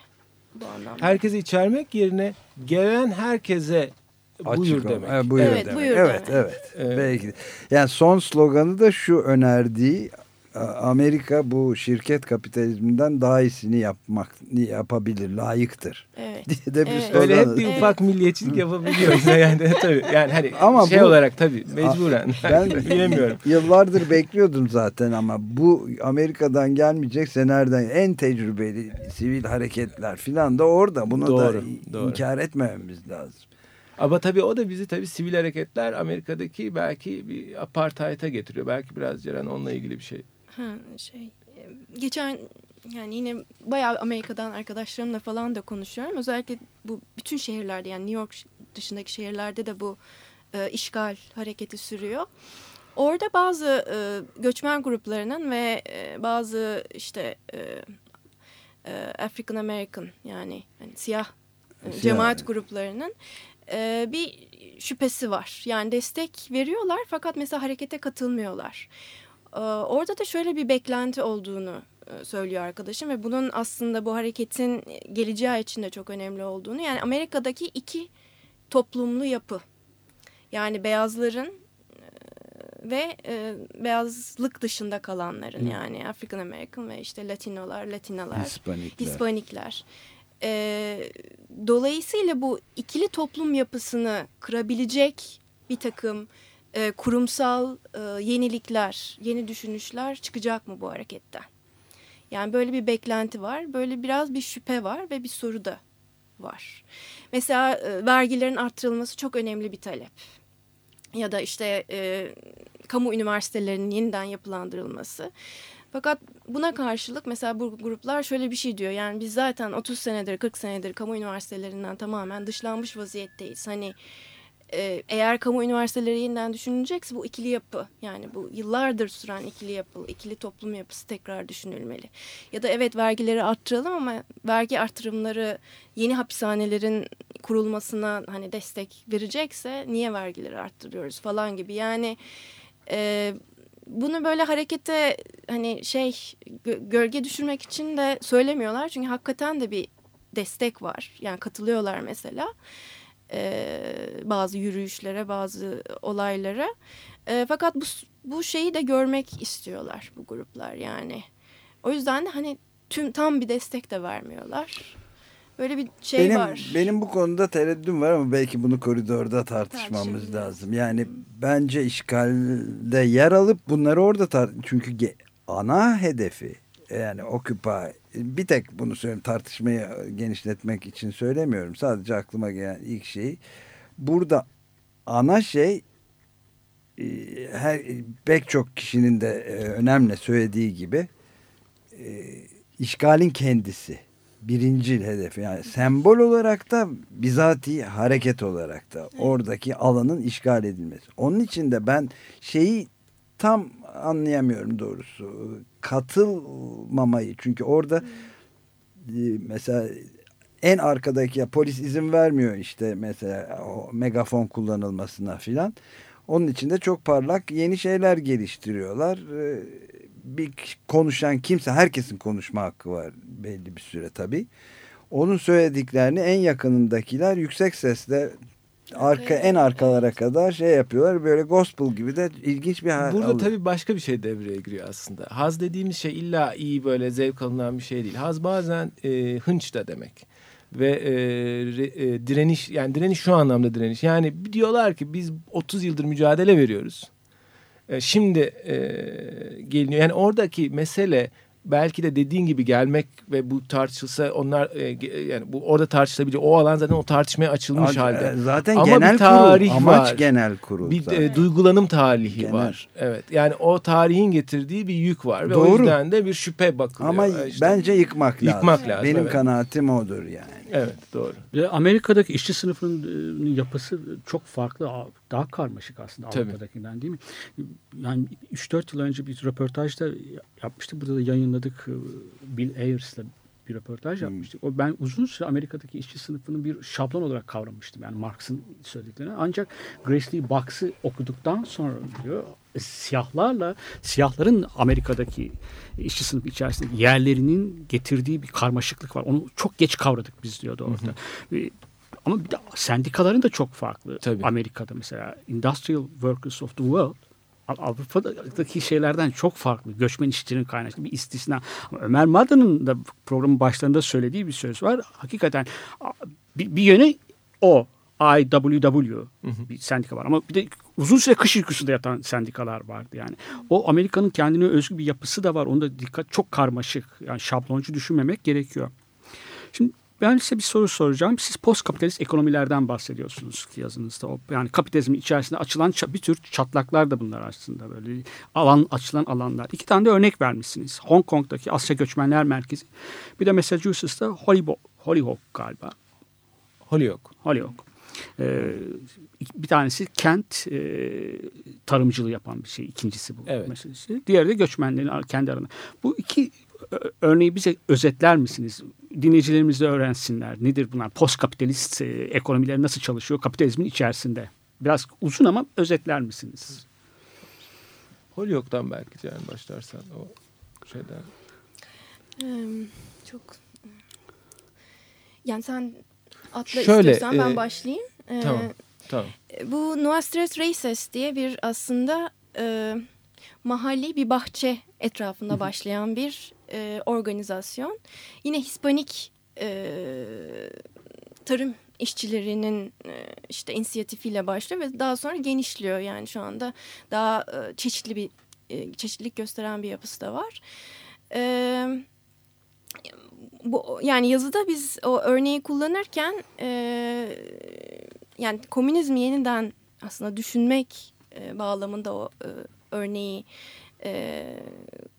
bu anlamda. Herkesi içermek yerine gelen herkese buyur Açık demek. Evet, buyur evet, demek. Buyur evet, demek. evet. Evet. Belki. Yani son sloganı da şu önerdiği Amerika bu şirket kapitalizminden daha iyisini yapmak yapabilir, layıktır. Evet. diye de bir Evet. Öyle hep bir Evet. ufak milliyetçilik yapabiliyoruz yani tabii. Yani hani Ama şey bu- olarak tabii mecburen. Ben bilemiyorum. Yıllardır bekliyordum zaten ama bu Amerika'dan gelmeyecekse nereden en tecrübeli sivil hareketler filan da orada. Bunu Doğru, da doğru. inkar etmememiz lazım. Ama tabii o da bizi tabii sivil hareketler Amerika'daki belki bir apartheid'a getiriyor. Belki biraz Ceren onunla ilgili bir şey. Ha, şey e, geçen yani yine bayağı Amerika'dan arkadaşlarımla falan da konuşuyorum. Özellikle bu bütün şehirlerde yani New York dışındaki şehirlerde de bu e, işgal hareketi sürüyor. Orada bazı e, göçmen gruplarının ve e, bazı işte e, e, African American yani hani siyah e, Siyah. cemaat gruplarının e, bir şüphesi var. Yani destek veriyorlar fakat mesela harekete katılmıyorlar. Ee, Orada da şöyle bir beklenti olduğunu e, söylüyor arkadaşım ve bunun aslında bu hareketin geleceği için de çok önemli olduğunu. Yani Amerika'daki iki toplumlu yapı. Yani beyazların e, ve e, beyazlık dışında kalanların yani African American ve işte Latinolar, Latinalar, Hispanikler. Hispanikler. Ee, dolayısıyla bu ikili toplum yapısını kırabilecek bir takım e, kurumsal e, yenilikler, yeni düşünüşler çıkacak mı bu hareketten? Yani böyle bir beklenti var. Böyle biraz bir şüphe var ve bir soru da var. Mesela e, vergilerin arttırılması çok önemli bir talep. Ya da işte e, kamu üniversitelerinin yeniden yapılandırılması. Fakat buna karşılık mesela bu gruplar şöyle bir şey diyor. Yani biz zaten 30 senedir 40 senedir kamu üniversitelerinden tamamen dışlanmış vaziyetteyiz. Hani e, eğer kamu üniversiteleri yeniden düşünülecekse bu ikili yapı yani bu yıllardır süren ikili yapı, ikili toplum yapısı tekrar düşünülmeli. Ya da evet vergileri arttıralım ama vergi artırımları yeni hapishanelerin kurulmasına hani destek verecekse niye vergileri arttırıyoruz falan gibi. Yani e, bunu böyle harekete hani şey gölge düşürmek için de söylemiyorlar. Çünkü hakikaten de bir destek var. Yani katılıyorlar mesela e, bazı yürüyüşlere, bazı olaylara. E, fakat bu, bu şeyi de görmek istiyorlar bu gruplar yani. O yüzden de hani tüm tam bir destek de vermiyorlar. Böyle bir şey benim, var. Benim bu konuda tereddüm var ama belki bunu koridorda tartışmamız lazım. Yani bence işgalde yer alıp bunları orada tar çünkü ana hedefi yani Occupy bir tek bunu söyleyeyim tartışmayı genişletmek için söylemiyorum. Sadece aklıma gelen ilk şey burada ana şey e, her pek çok kişinin de e, önemli söylediği gibi e, işgalin kendisi birinci hedefi yani sembol olarak da bizatihi hareket olarak da oradaki alanın işgal edilmesi. Onun için de ben şeyi tam anlayamıyorum doğrusu. Katılmamayı çünkü orada hmm. mesela en arkadaki ya polis izin vermiyor işte mesela o megafon kullanılmasına filan. Onun için de çok parlak yeni şeyler geliştiriyorlar. Bir konuşan kimse herkesin konuşma hakkı var belli bir süre tabii. Onun söylediklerini en yakınındakiler yüksek sesle arka en arkalara kadar şey yapıyorlar. Böyle gospel gibi de ilginç bir hal Burada alıyor. tabii başka bir şey devreye giriyor aslında. Haz dediğimiz şey illa iyi böyle zevk alınan bir şey değil. Haz bazen e, hınç da demek. Ve e, re, e, direniş yani direniş şu anlamda direniş. Yani diyorlar ki biz 30 yıldır mücadele veriyoruz. E, şimdi e, geliniyor. Yani oradaki mesele belki de dediğin gibi gelmek ve bu tartışılsa onlar e, yani bu orada tartışılabilir. O alan zaten o tartışmaya açılmış halde. e, Zaten Ama genel bir tarih kurul. Amaç var. genel kurul. Bir zaten. e, duygulanım tarihi Genel. var. Evet. Yani o tarihin getirdiği bir yük var ve Doğru. o yüzden de bir şüphe bakılıyor. Ama İşte, bence yıkmak lazım. Yıkmak lazım, Benim evet. kanaatim odur yani. Evet, doğru. Amerika'daki işçi sınıfının e, yapısı çok farklı, daha karmaşık aslında Tabii. Avrupa'dakinden değil mi? Yani 3-4 yıl önce bir röportajda yapmıştık. Burada da yayınladık. e, Bill Ayers'la bir röportaj yapmıştık. O ben uzun süre Amerika'daki işçi sınıfını bir şablon olarak kavramıştım. Yani Marx'ın söylediklerini. Ancak Grace Lee Box'ı okuduktan sonra diyor e, siyahlarla siyahların Amerika'daki işçi sınıfı içerisinde yerlerinin getirdiği bir karmaşıklık var. Onu çok geç kavradık biz diyordu orada. Ve ama bir de sendikaların da çok farklı. Tabii. Amerika'da mesela Industrial Workers of the World Avrupa'daki şeylerden çok farklı. Göçmen işçilerin kaynaklı bir istisna. Ama Ömer Madra'nın da programın başlarında söylediği bir söz var. Hakikaten bir, bir yönü o. IWW bir sendika var ama bir de uzun süre kış uykusunda yatan sendikalar vardı yani. O Amerika'nın kendine özgü bir yapısı da var. Onda dikkat çok karmaşık. Yani şabloncu düşünmemek gerekiyor. Şimdi ben size bir soru soracağım. Siz post kapitalist ekonomilerden bahsediyorsunuz yazınızda. Yani kapitalizmin içerisinde açılan bir tür çatlaklar da bunlar aslında böyle alan açılan alanlar. İki tane de örnek vermişsiniz. Hong Kong'daki Asya Göçmenler Merkezi. Bir de Massachusetts'ta Hollywood, Hollyhock galiba. Holyoke. Holyoke. Ee, bir tanesi kent e, tarımcılığı yapan bir şey. İkincisi bu Evet. meselesi. Diğeri de göçmenlerin kendi arasında. Bu iki örneği bize özetler misiniz? Dinleyicilerimiz de öğrensinler. Nedir bunlar? Post kapitalist e, ekonomiler nasıl çalışıyor kapitalizmin içerisinde? Biraz uzun ama özetler misiniz? Holyoke'dan belki yani başlarsan o şeyden. Çok yani sen atla Şöyle, istiyorsan ben e, başlayayım. Ee, tamam. Tamam. Bu Nuestras Races diye bir aslında e, mahalli bir bahçe etrafında başlayan bir e, organizasyon. Yine Hispanik e, tarım işçilerinin e, işte inisiyatifiyle başlıyor ve daha sonra genişliyor. Yani şu anda daha e, çeşitli bir e, çeşitlilik gösteren bir yapısı da var. E, bu yani yazıda biz o örneği kullanırken e, yani komünizmi yeniden aslında düşünmek e, bağlamında o e, örneği e,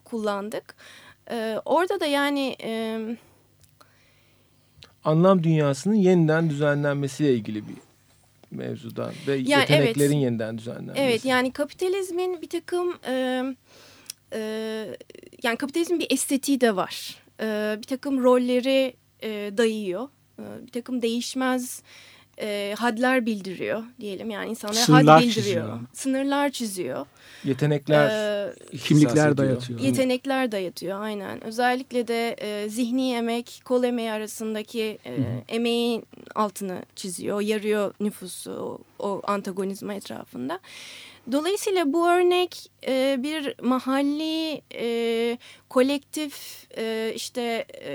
kullandık. Orada da yani e, Anlam dünyasının yeniden düzenlenmesiyle ilgili bir mevzudan ve Yani yeteneklerin evet. yeniden düzenlenmesi. Evet yani kapitalizmin bir takım e, e, yani kapitalizmin bir estetiği de var. E, bir takım rolleri e, dayıyor. E, bir takım değişmez e, hadler bildiriyor diyelim. Yani insanlara Sınırlar had bildiriyor. çiziyor. Sınırlar çiziyor. Yetenekler E, ihsas Kimlikler dayatıyor. yetenekler dayatıyor aynen. Özellikle de e, zihni emek, kol emeği arasındaki e, emeğin altını çiziyor, yarıyor nüfusu o, o antagonizma etrafında. Dolayısıyla bu örnek e, bir mahalli, e, kolektif, e, işte e,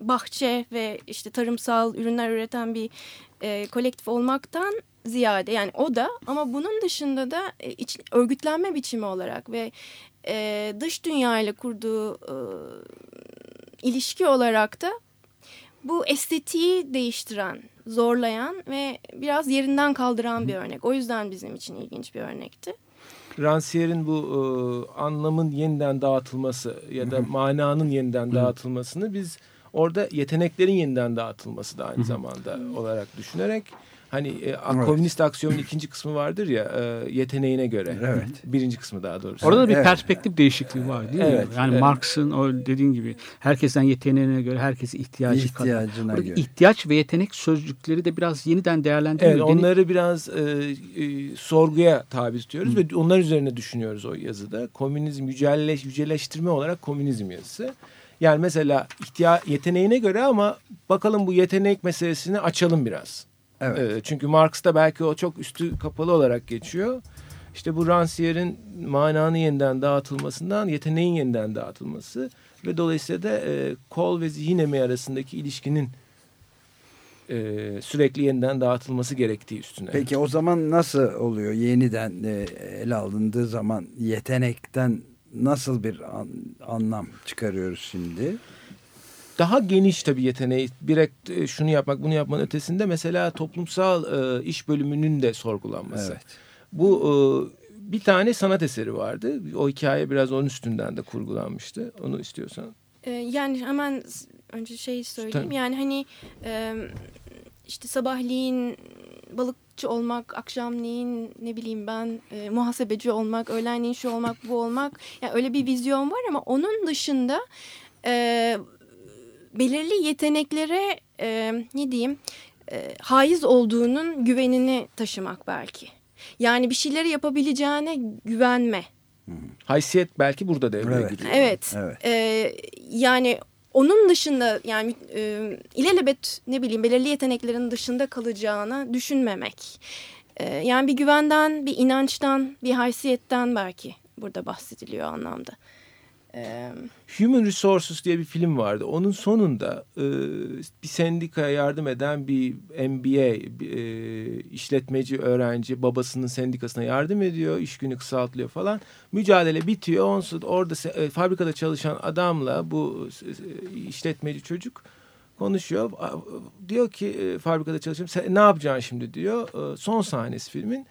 bahçe ve işte tarımsal ürünler üreten bir e, kolektif olmaktan ziyade yani o da ama bunun dışında da e, iç, örgütlenme biçimi olarak ve e, dış dünya ile kurduğu e, ilişki olarak da bu estetiği değiştiren, zorlayan ve biraz yerinden kaldıran bir örnek. O yüzden bizim için ilginç bir örnekti. Rancière'in bu e, anlamın yeniden dağıtılması ya da mananın yeniden dağıtılmasını biz orada yeteneklerin yeniden dağıtılması da aynı zamanda olarak düşünerek hani e, Evet. komünist aksiyonun ikinci kısmı vardır ya e, yeteneğine göre. Evet. Birinci kısmı daha doğrusu. Orada da bir Evet. perspektif değişikliği var değil mi? Evet, Yani evet. Marx'ın o dediğin gibi herkesten yeteneğine göre herkese ihtiyacı kadar. İhtiyacına Buradaki göre. ihtiyaç ve yetenek sözcükleri de biraz yeniden Evet değerlendiriliyor. Benim- onları biraz e, e, sorguya tabi tutuyoruz ve onlar üzerine düşünüyoruz o yazıda. Komünizm yüceleş, yüceleştirme olarak komünizm yazısı. Yani mesela ihtiya yeteneğine göre ama bakalım bu yetenek meselesini açalım biraz. Evet. E, çünkü Marx'ta belki o çok üstü kapalı olarak geçiyor. İşte bu Rancière'in mananın yeniden dağıtılmasından yeteneğin yeniden dağıtılması ve dolayısıyla da e, kol ve zihin emeği arasındaki ilişkinin e, sürekli yeniden dağıtılması gerektiği üstüne. Peki o zaman nasıl oluyor yeniden e, ele alındığı zaman yetenekten nasıl bir an- anlam çıkarıyoruz şimdi? Daha geniş tabii yeteneği. Direkt e, şunu yapmak bunu yapmanın ötesinde mesela toplumsal e, iş bölümünün de sorgulanması. Evet. Bu e, bir tane sanat eseri vardı. O hikaye biraz onun üstünden de kurgulanmıştı. Onu istiyorsan. Ee, yani hemen önce şey söyleyeyim. Tabii. Yani hani e, işte sabahleyin balıkçı olmak, akşamleyin ne bileyim ben e, muhasebeci olmak, öğlenleyin şu olmak, bu olmak. Yani öyle bir vizyon var ama onun dışında e, belirli yeteneklere e, ne diyeyim e, haiz olduğunun güvenini taşımak belki. Yani bir şeyleri yapabileceğine güvenme. Haysiyet belki burada devreye Evet. giriyor. Evet. Evet. Ee, yani onun dışında yani e, ilelebet ne bileyim belirli yeteneklerin dışında kalacağını düşünmemek. Ee, yani bir güvenden, bir inançtan, bir haysiyetten belki burada bahsediliyor anlamda. Ee, Human Resources diye bir film vardı. Onun sonunda e, bir sendikaya yardım eden bir MBA e, işletmeci öğrenci babasının sendikasına yardım ediyor. İş günü kısaltılıyor falan. Mücadele bitiyor. Onsuz orada e, fabrikada çalışan adamla bu e, işletmeci çocuk konuşuyor. Diyor ki fabrikada çalışıyorum. Sen ne yapacaksın şimdi diyor. Son sahnesi filmin.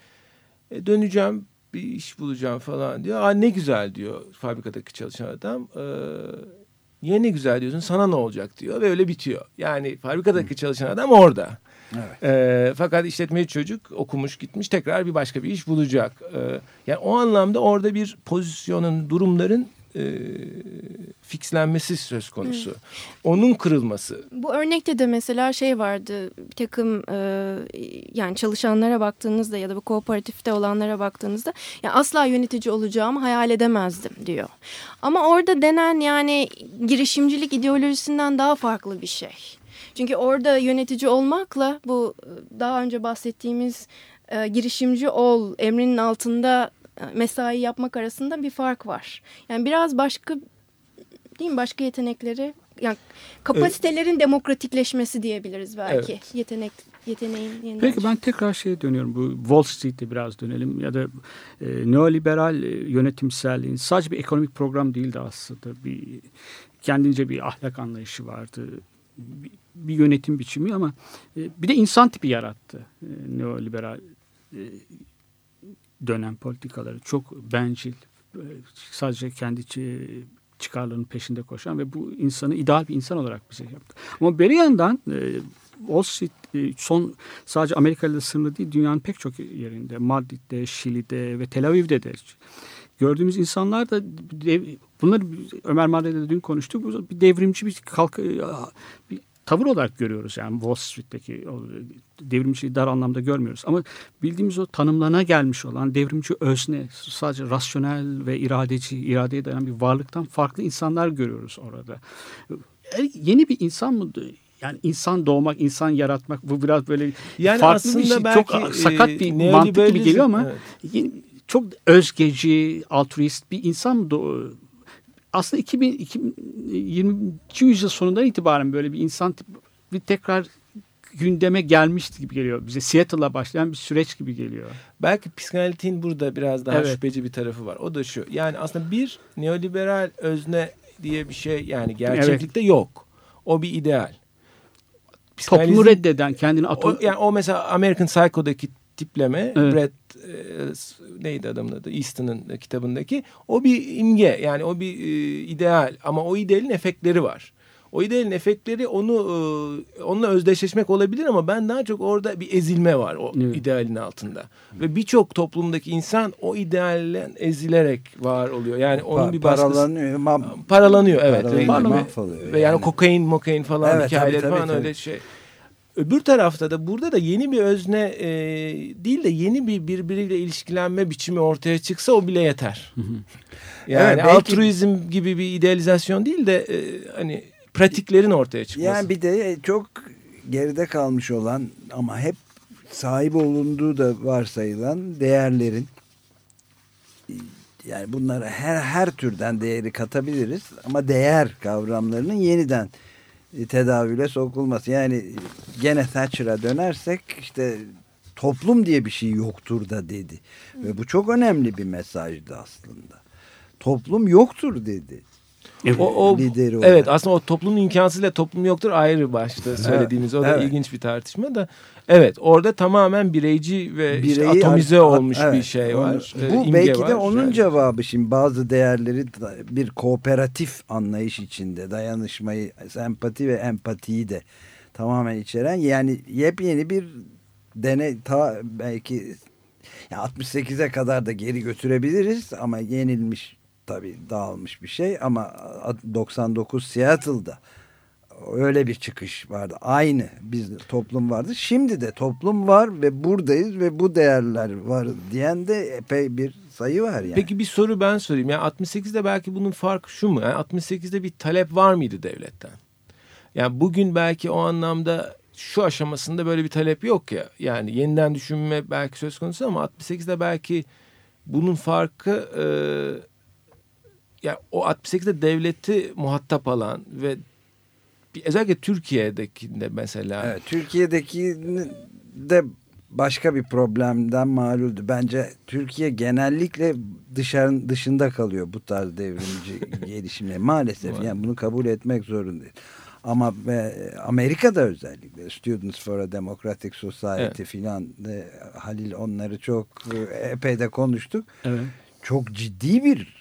Döneceğim bir iş bulacağım falan diyor. Aa, ne güzel diyor fabrikadaki çalışan adam. Ee, niye ne güzel diyorsun sana ne olacak diyor ve öyle bitiyor. Yani fabrikadaki çalışan adam orada. Evet. Ee, fakat işletmeci çocuk okumuş gitmiş tekrar bir başka bir iş bulacak. Ee, yani o anlamda orada bir pozisyonun durumların e, fixlenmesi söz konusu. Onun kırılması. bu örnekte de mesela şey vardı bir takım e, yani çalışanlara baktığınızda ya da bu kooperatifte olanlara baktığınızda ya asla yönetici olacağımı hayal edemezdim diyor. Ama orada denen yani girişimcilik ideolojisinden daha farklı bir şey. Çünkü orada yönetici olmakla bu e, daha önce bahsettiğimiz e, girişimci ol emrinin altında mesai yapmak arasında bir fark var. Yani biraz başka değil mi başka yetenekleri yani kapasitelerin demokratikleşmesi diyebiliriz belki. Evet. Yetenek yeteneğin yeniden. Peki ben tekrar şeye dönüyorum. Bu Wall Street'e biraz dönelim ya da e, neoliberal e, yönetimselliğin sadece bir ekonomik program değildi aslında. Bir kendince bir ahlak anlayışı vardı. Bir, bir yönetim biçimi ama e, bir de insan tipi yarattı. E, neoliberal e, dönem politikaları çok bencil, e, sadece kendi çıkarlarının peşinde koşan ve bu insanı ideal bir insan olarak bize yaptı. Ama bir yandan e, Wall Street e, son sadece Amerika ile sınırlı değil dünyanın pek çok yerinde Madrid'de, Şili'de ve Tel Aviv'de de gördüğümüz insanlar da dev, bunları Ömer Madre'de de dün konuştuk. Bir devrimci bir kalk bir tavır olarak görüyoruz yani Wall Street'teki o devrimciliği dar anlamda görmüyoruz. Ama bildiğimiz o tanımlana gelmiş olan devrimci özne sadece rasyonel ve iradeci, iradeye dayanan bir varlıktan farklı insanlar görüyoruz orada. E, Yeni bir insan mı? Yani insan doğmak, insan yaratmak bu biraz böyle Yani farklı aslında bir şey. belki, çok sakat e, bir neoliberalizm- mantık gibi geliyor ama Evet. çok özgeci, altruist bir insan mı? Aslında 2000, 2020. yüzyıl sonundan itibaren böyle bir insan tipi bir tekrar gündeme gelmişti gibi geliyor bize. Seattle'la başlayan bir süreç gibi geliyor. Belki psikanalitin burada biraz daha Evet. şüpheci bir tarafı var. O da şu. Yani aslında bir neoliberal özne diye bir şey yani gerçeklikte yok. O bir ideal. Toplumu reddeden, kendini atom... o, yani o mesela American Psycho'daki tipleme Evet. Brett e, neydi adamın adı Easton'ın kitabındaki o bir imge yani o bir e, ideal ama o idealin efektleri var. O idealin efektleri onu e, onunla özdeşleşmek olabilir ama ben daha çok orada bir ezilme var o Evet. idealin altında. Ve birçok toplumdaki insan o idealden ezilerek var oluyor. Yani onun Pa- bir baskısı paralanıyor. Ma- paralanıyor evet. Paralanıyor, Ve, mahvoluyor ve yani, yani. kokain, mokain falan Evet, hikayeleri tabii, tabii, falan tabii. öyle şey. Öbür tarafta da burada da yeni bir özne e, değil de yeni bir birbiriyle ilişkilenme biçimi ortaya çıksa o bile yeter. Yani Evet, belki- altruizm gibi bir idealizasyon değil de e, hani pratiklerin ortaya çıkması. Yani bir de çok geride kalmış olan ama hep sahip olunduğu da varsayılan değerlerin yani bunlara her her türden değeri katabiliriz ama değer kavramlarının yeniden tedavüle sokulması. Yani gene Thatcher'a dönersek işte toplum diye bir şey yoktur da dedi. Ve bu çok önemli bir mesajdı aslında. Toplum yoktur dedi. O, o, lideri olarak. evet aslında o toplumun imkansızıyla toplum yoktur ayrı başta söylediğimiz o da evet. ilginç bir tartışma da evet orada tamamen bireyci ve işte atomize at- olmuş evet, bir şey onu- var. e, Bu imge belki var. de onun Yani- cevabı şimdi bazı değerleri bir kooperatif anlayış içinde dayanışmayı, empati ve empatiyi de tamamen içeren yani yepyeni bir deney ta belki ya 68'e kadar da geri götürebiliriz ama yenilmiş tabii dağılmış bir şey ama 99 Seattle'da öyle bir çıkış vardı. Aynı biz toplum vardı. Şimdi de toplum var ve buradayız ve bu değerler var diyen de epey bir sayı var yani. Peki bir soru ben sorayım. Yani 68'de belki bunun farkı şu mu? Yani 68'de bir talep var mıydı devletten? Yani bugün belki o anlamda şu aşamasında böyle bir talep yok ya. Yani yeniden düşünme belki söz konusu ama 68'de belki bunun farkı e, yani o 68'de devleti muhatap alan ve özellikle Türkiye'dekinde mesela Evet, Türkiye'deki de başka bir problemden maluldü. Bence Türkiye genellikle dışarı, dışında kalıyor bu tarz devrimci gelişimle. Maalesef yani bunu kabul etmek zorundayız. Ama ve Amerika'da özellikle Students for a Democratic Society Evet. filan e, Halil onları çok e, epey de konuştuk. Evet. Çok ciddi bir e,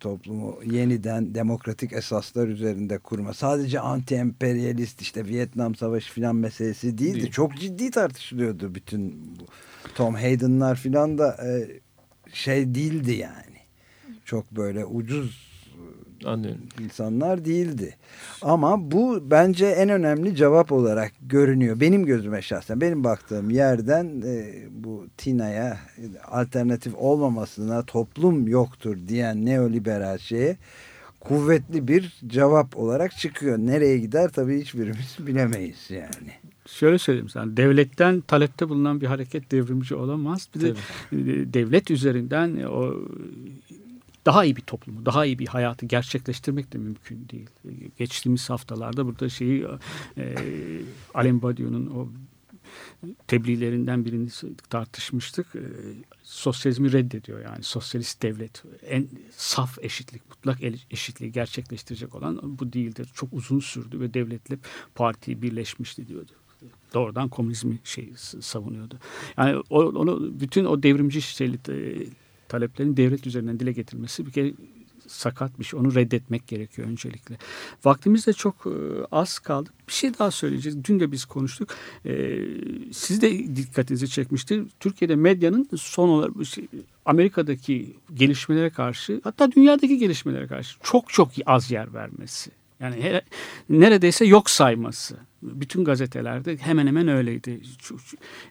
toplumu yeniden demokratik esaslar üzerinde kurma. Sadece anti-emperyalist işte Vietnam Savaşı filan meselesi değildi. Değil. Çok ciddi tartışılıyordu bütün bu. Tom Hayden'lar filan da e, şey değildi yani. Çok böyle ucuz anlıyorum. insanlar değildi. Ama bu bence en önemli cevap olarak görünüyor. Benim gözüme şahsen, benim baktığım yerden e, bu Tina'ya alternatif olmamasına toplum yoktur diyen neoliberal şeye kuvvetli bir cevap olarak çıkıyor. Nereye gider tabii hiçbirimiz bilemeyiz yani. Şöyle söyleyeyim sana. Devletten talepte bulunan bir hareket devrimci olamaz. Bir de e, devlet üzerinden o daha iyi bir toplumu, daha iyi bir hayatı gerçekleştirmek de mümkün değil. Geçtiğimiz haftalarda burada şeyi e, Alem Badiou'nun o tebliğlerinden birini tartışmıştık. E, sosyalizmi reddediyor yani sosyalist devlet en saf eşitlik, mutlak eşitliği gerçekleştirecek olan bu değildir. Çok uzun sürdü ve devletle parti birleşmişti diyordu doğrudan komünizmi şey savunuyordu. Yani onu bütün o devrimci şeyli, taleplerin devlet üzerinden dile getirilmesi bir kere sakat bir şey. Onu reddetmek gerekiyor öncelikle. Vaktimiz de çok e, az kaldı. Bir şey daha söyleyeceğiz. Dün de biz konuştuk. E, siz de dikkatinizi çekmiştir. Türkiye'de medyanın son olarak şey, Amerika'daki gelişmelere karşı hatta dünyadaki gelişmelere karşı çok çok az yer vermesi. Yani he, neredeyse yok sayması. Bütün gazetelerde hemen hemen öyleydi.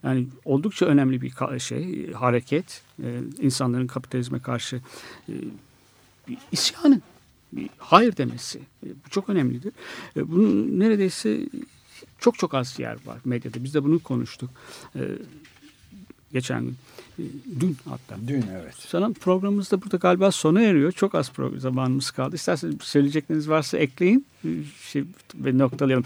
Yani oldukça önemli bir şey, hareket. Ee, insanların kapitalizme karşı e, isyanı, hayır demesi. E, bu çok önemlidir. E, bunun neredeyse çok çok az yer var medyada. Biz de bunu konuştuk. E, geçen gün. Dün hatta. Dün evet. Sana programımız da burada galiba sona eriyor. Çok az program zamanımız kaldı. İsterseniz söyleyecekleriniz varsa ekleyin şey, ve noktalayalım.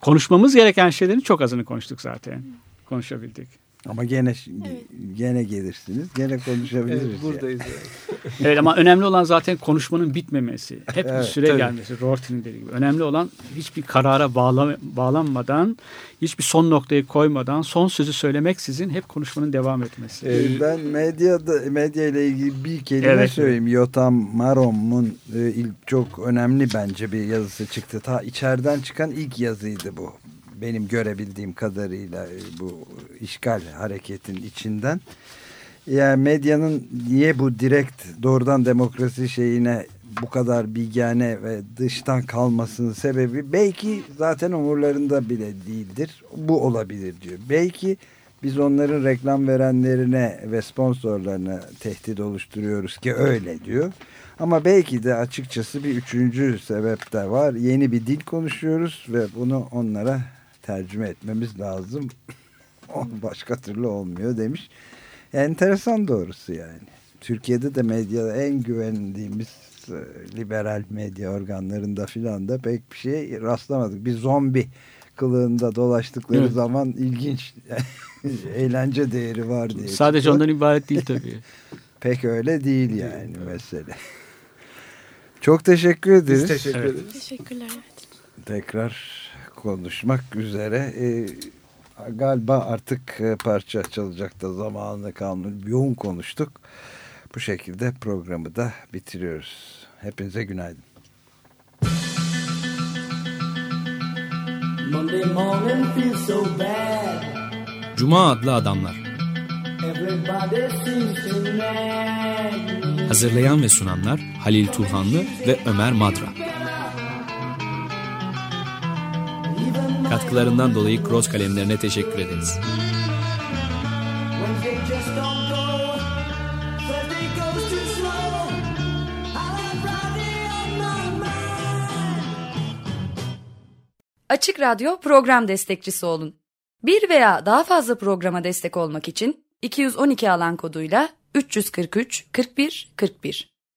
Konuşmamız gereken şeylerin çok azını konuştuk zaten. Konuşabildik. Ama gene evet. gene gelirsiniz. Gene konuşabiliriz. Evet, buradayız. Yani. Evet ama önemli olan zaten konuşmanın bitmemesi. Hep evet, bir süre tabii. gelmesi. Rorty'nin dediği gibi. Önemli olan hiçbir karara bağla, bağlanmadan, hiçbir son noktayı koymadan, son sözü söylemeksizin hep konuşmanın devam etmesi. Ee, ben medyada medya ile ilgili bir kelime evet, söyleyeyim. Yotam Marom'un e, ilk çok önemli bence bir yazısı çıktı. Ta içeriden çıkan ilk yazıydı bu benim görebildiğim kadarıyla e, bu işgal hareketin içinden. Yani medyanın niye bu direkt doğrudan demokrasi şeyine bu kadar bilgane ve dıştan kalmasının sebebi belki zaten umurlarında bile değildir. Bu olabilir diyor. Belki biz onların reklam verenlerine ve sponsorlarına tehdit oluşturuyoruz ki öyle diyor. Ama belki de açıkçası bir üçüncü sebep de var. Yeni bir dil konuşuyoruz ve bunu onlara tercüme etmemiz lazım. Başka türlü olmuyor demiş. Enteresan doğrusu yani. Türkiye'de de medyada en güvendiğimiz e, liberal medya organlarında filan da pek bir şey rastlamadık. Bir zombi kılığında dolaştıkları evet. zaman ilginç eğlence değeri var diye. Sadece çıkıyor. ondan ibaret değil tabii. pek öyle değil yani mesele. Çok teşekkür ederiz. Biz teşekkür ederiz. Evet. Teşekkürler. Tekrar konuşmak üzere. E, galiba artık e, parça çalacak da zamanı kalmadı. Yoğun konuştuk. Bu şekilde programı da bitiriyoruz. Hepinize günaydın. Cuma adlı adamlar. Hazırlayan ve sunanlar Halil Turhanlı ve Ömer Madra. Katkılarından dolayı Cross kalemlerine teşekkür ederiz. Açık Radyo program destekçisi olun. Bir veya daha fazla programa destek olmak için 212 alan koduyla 343 41 41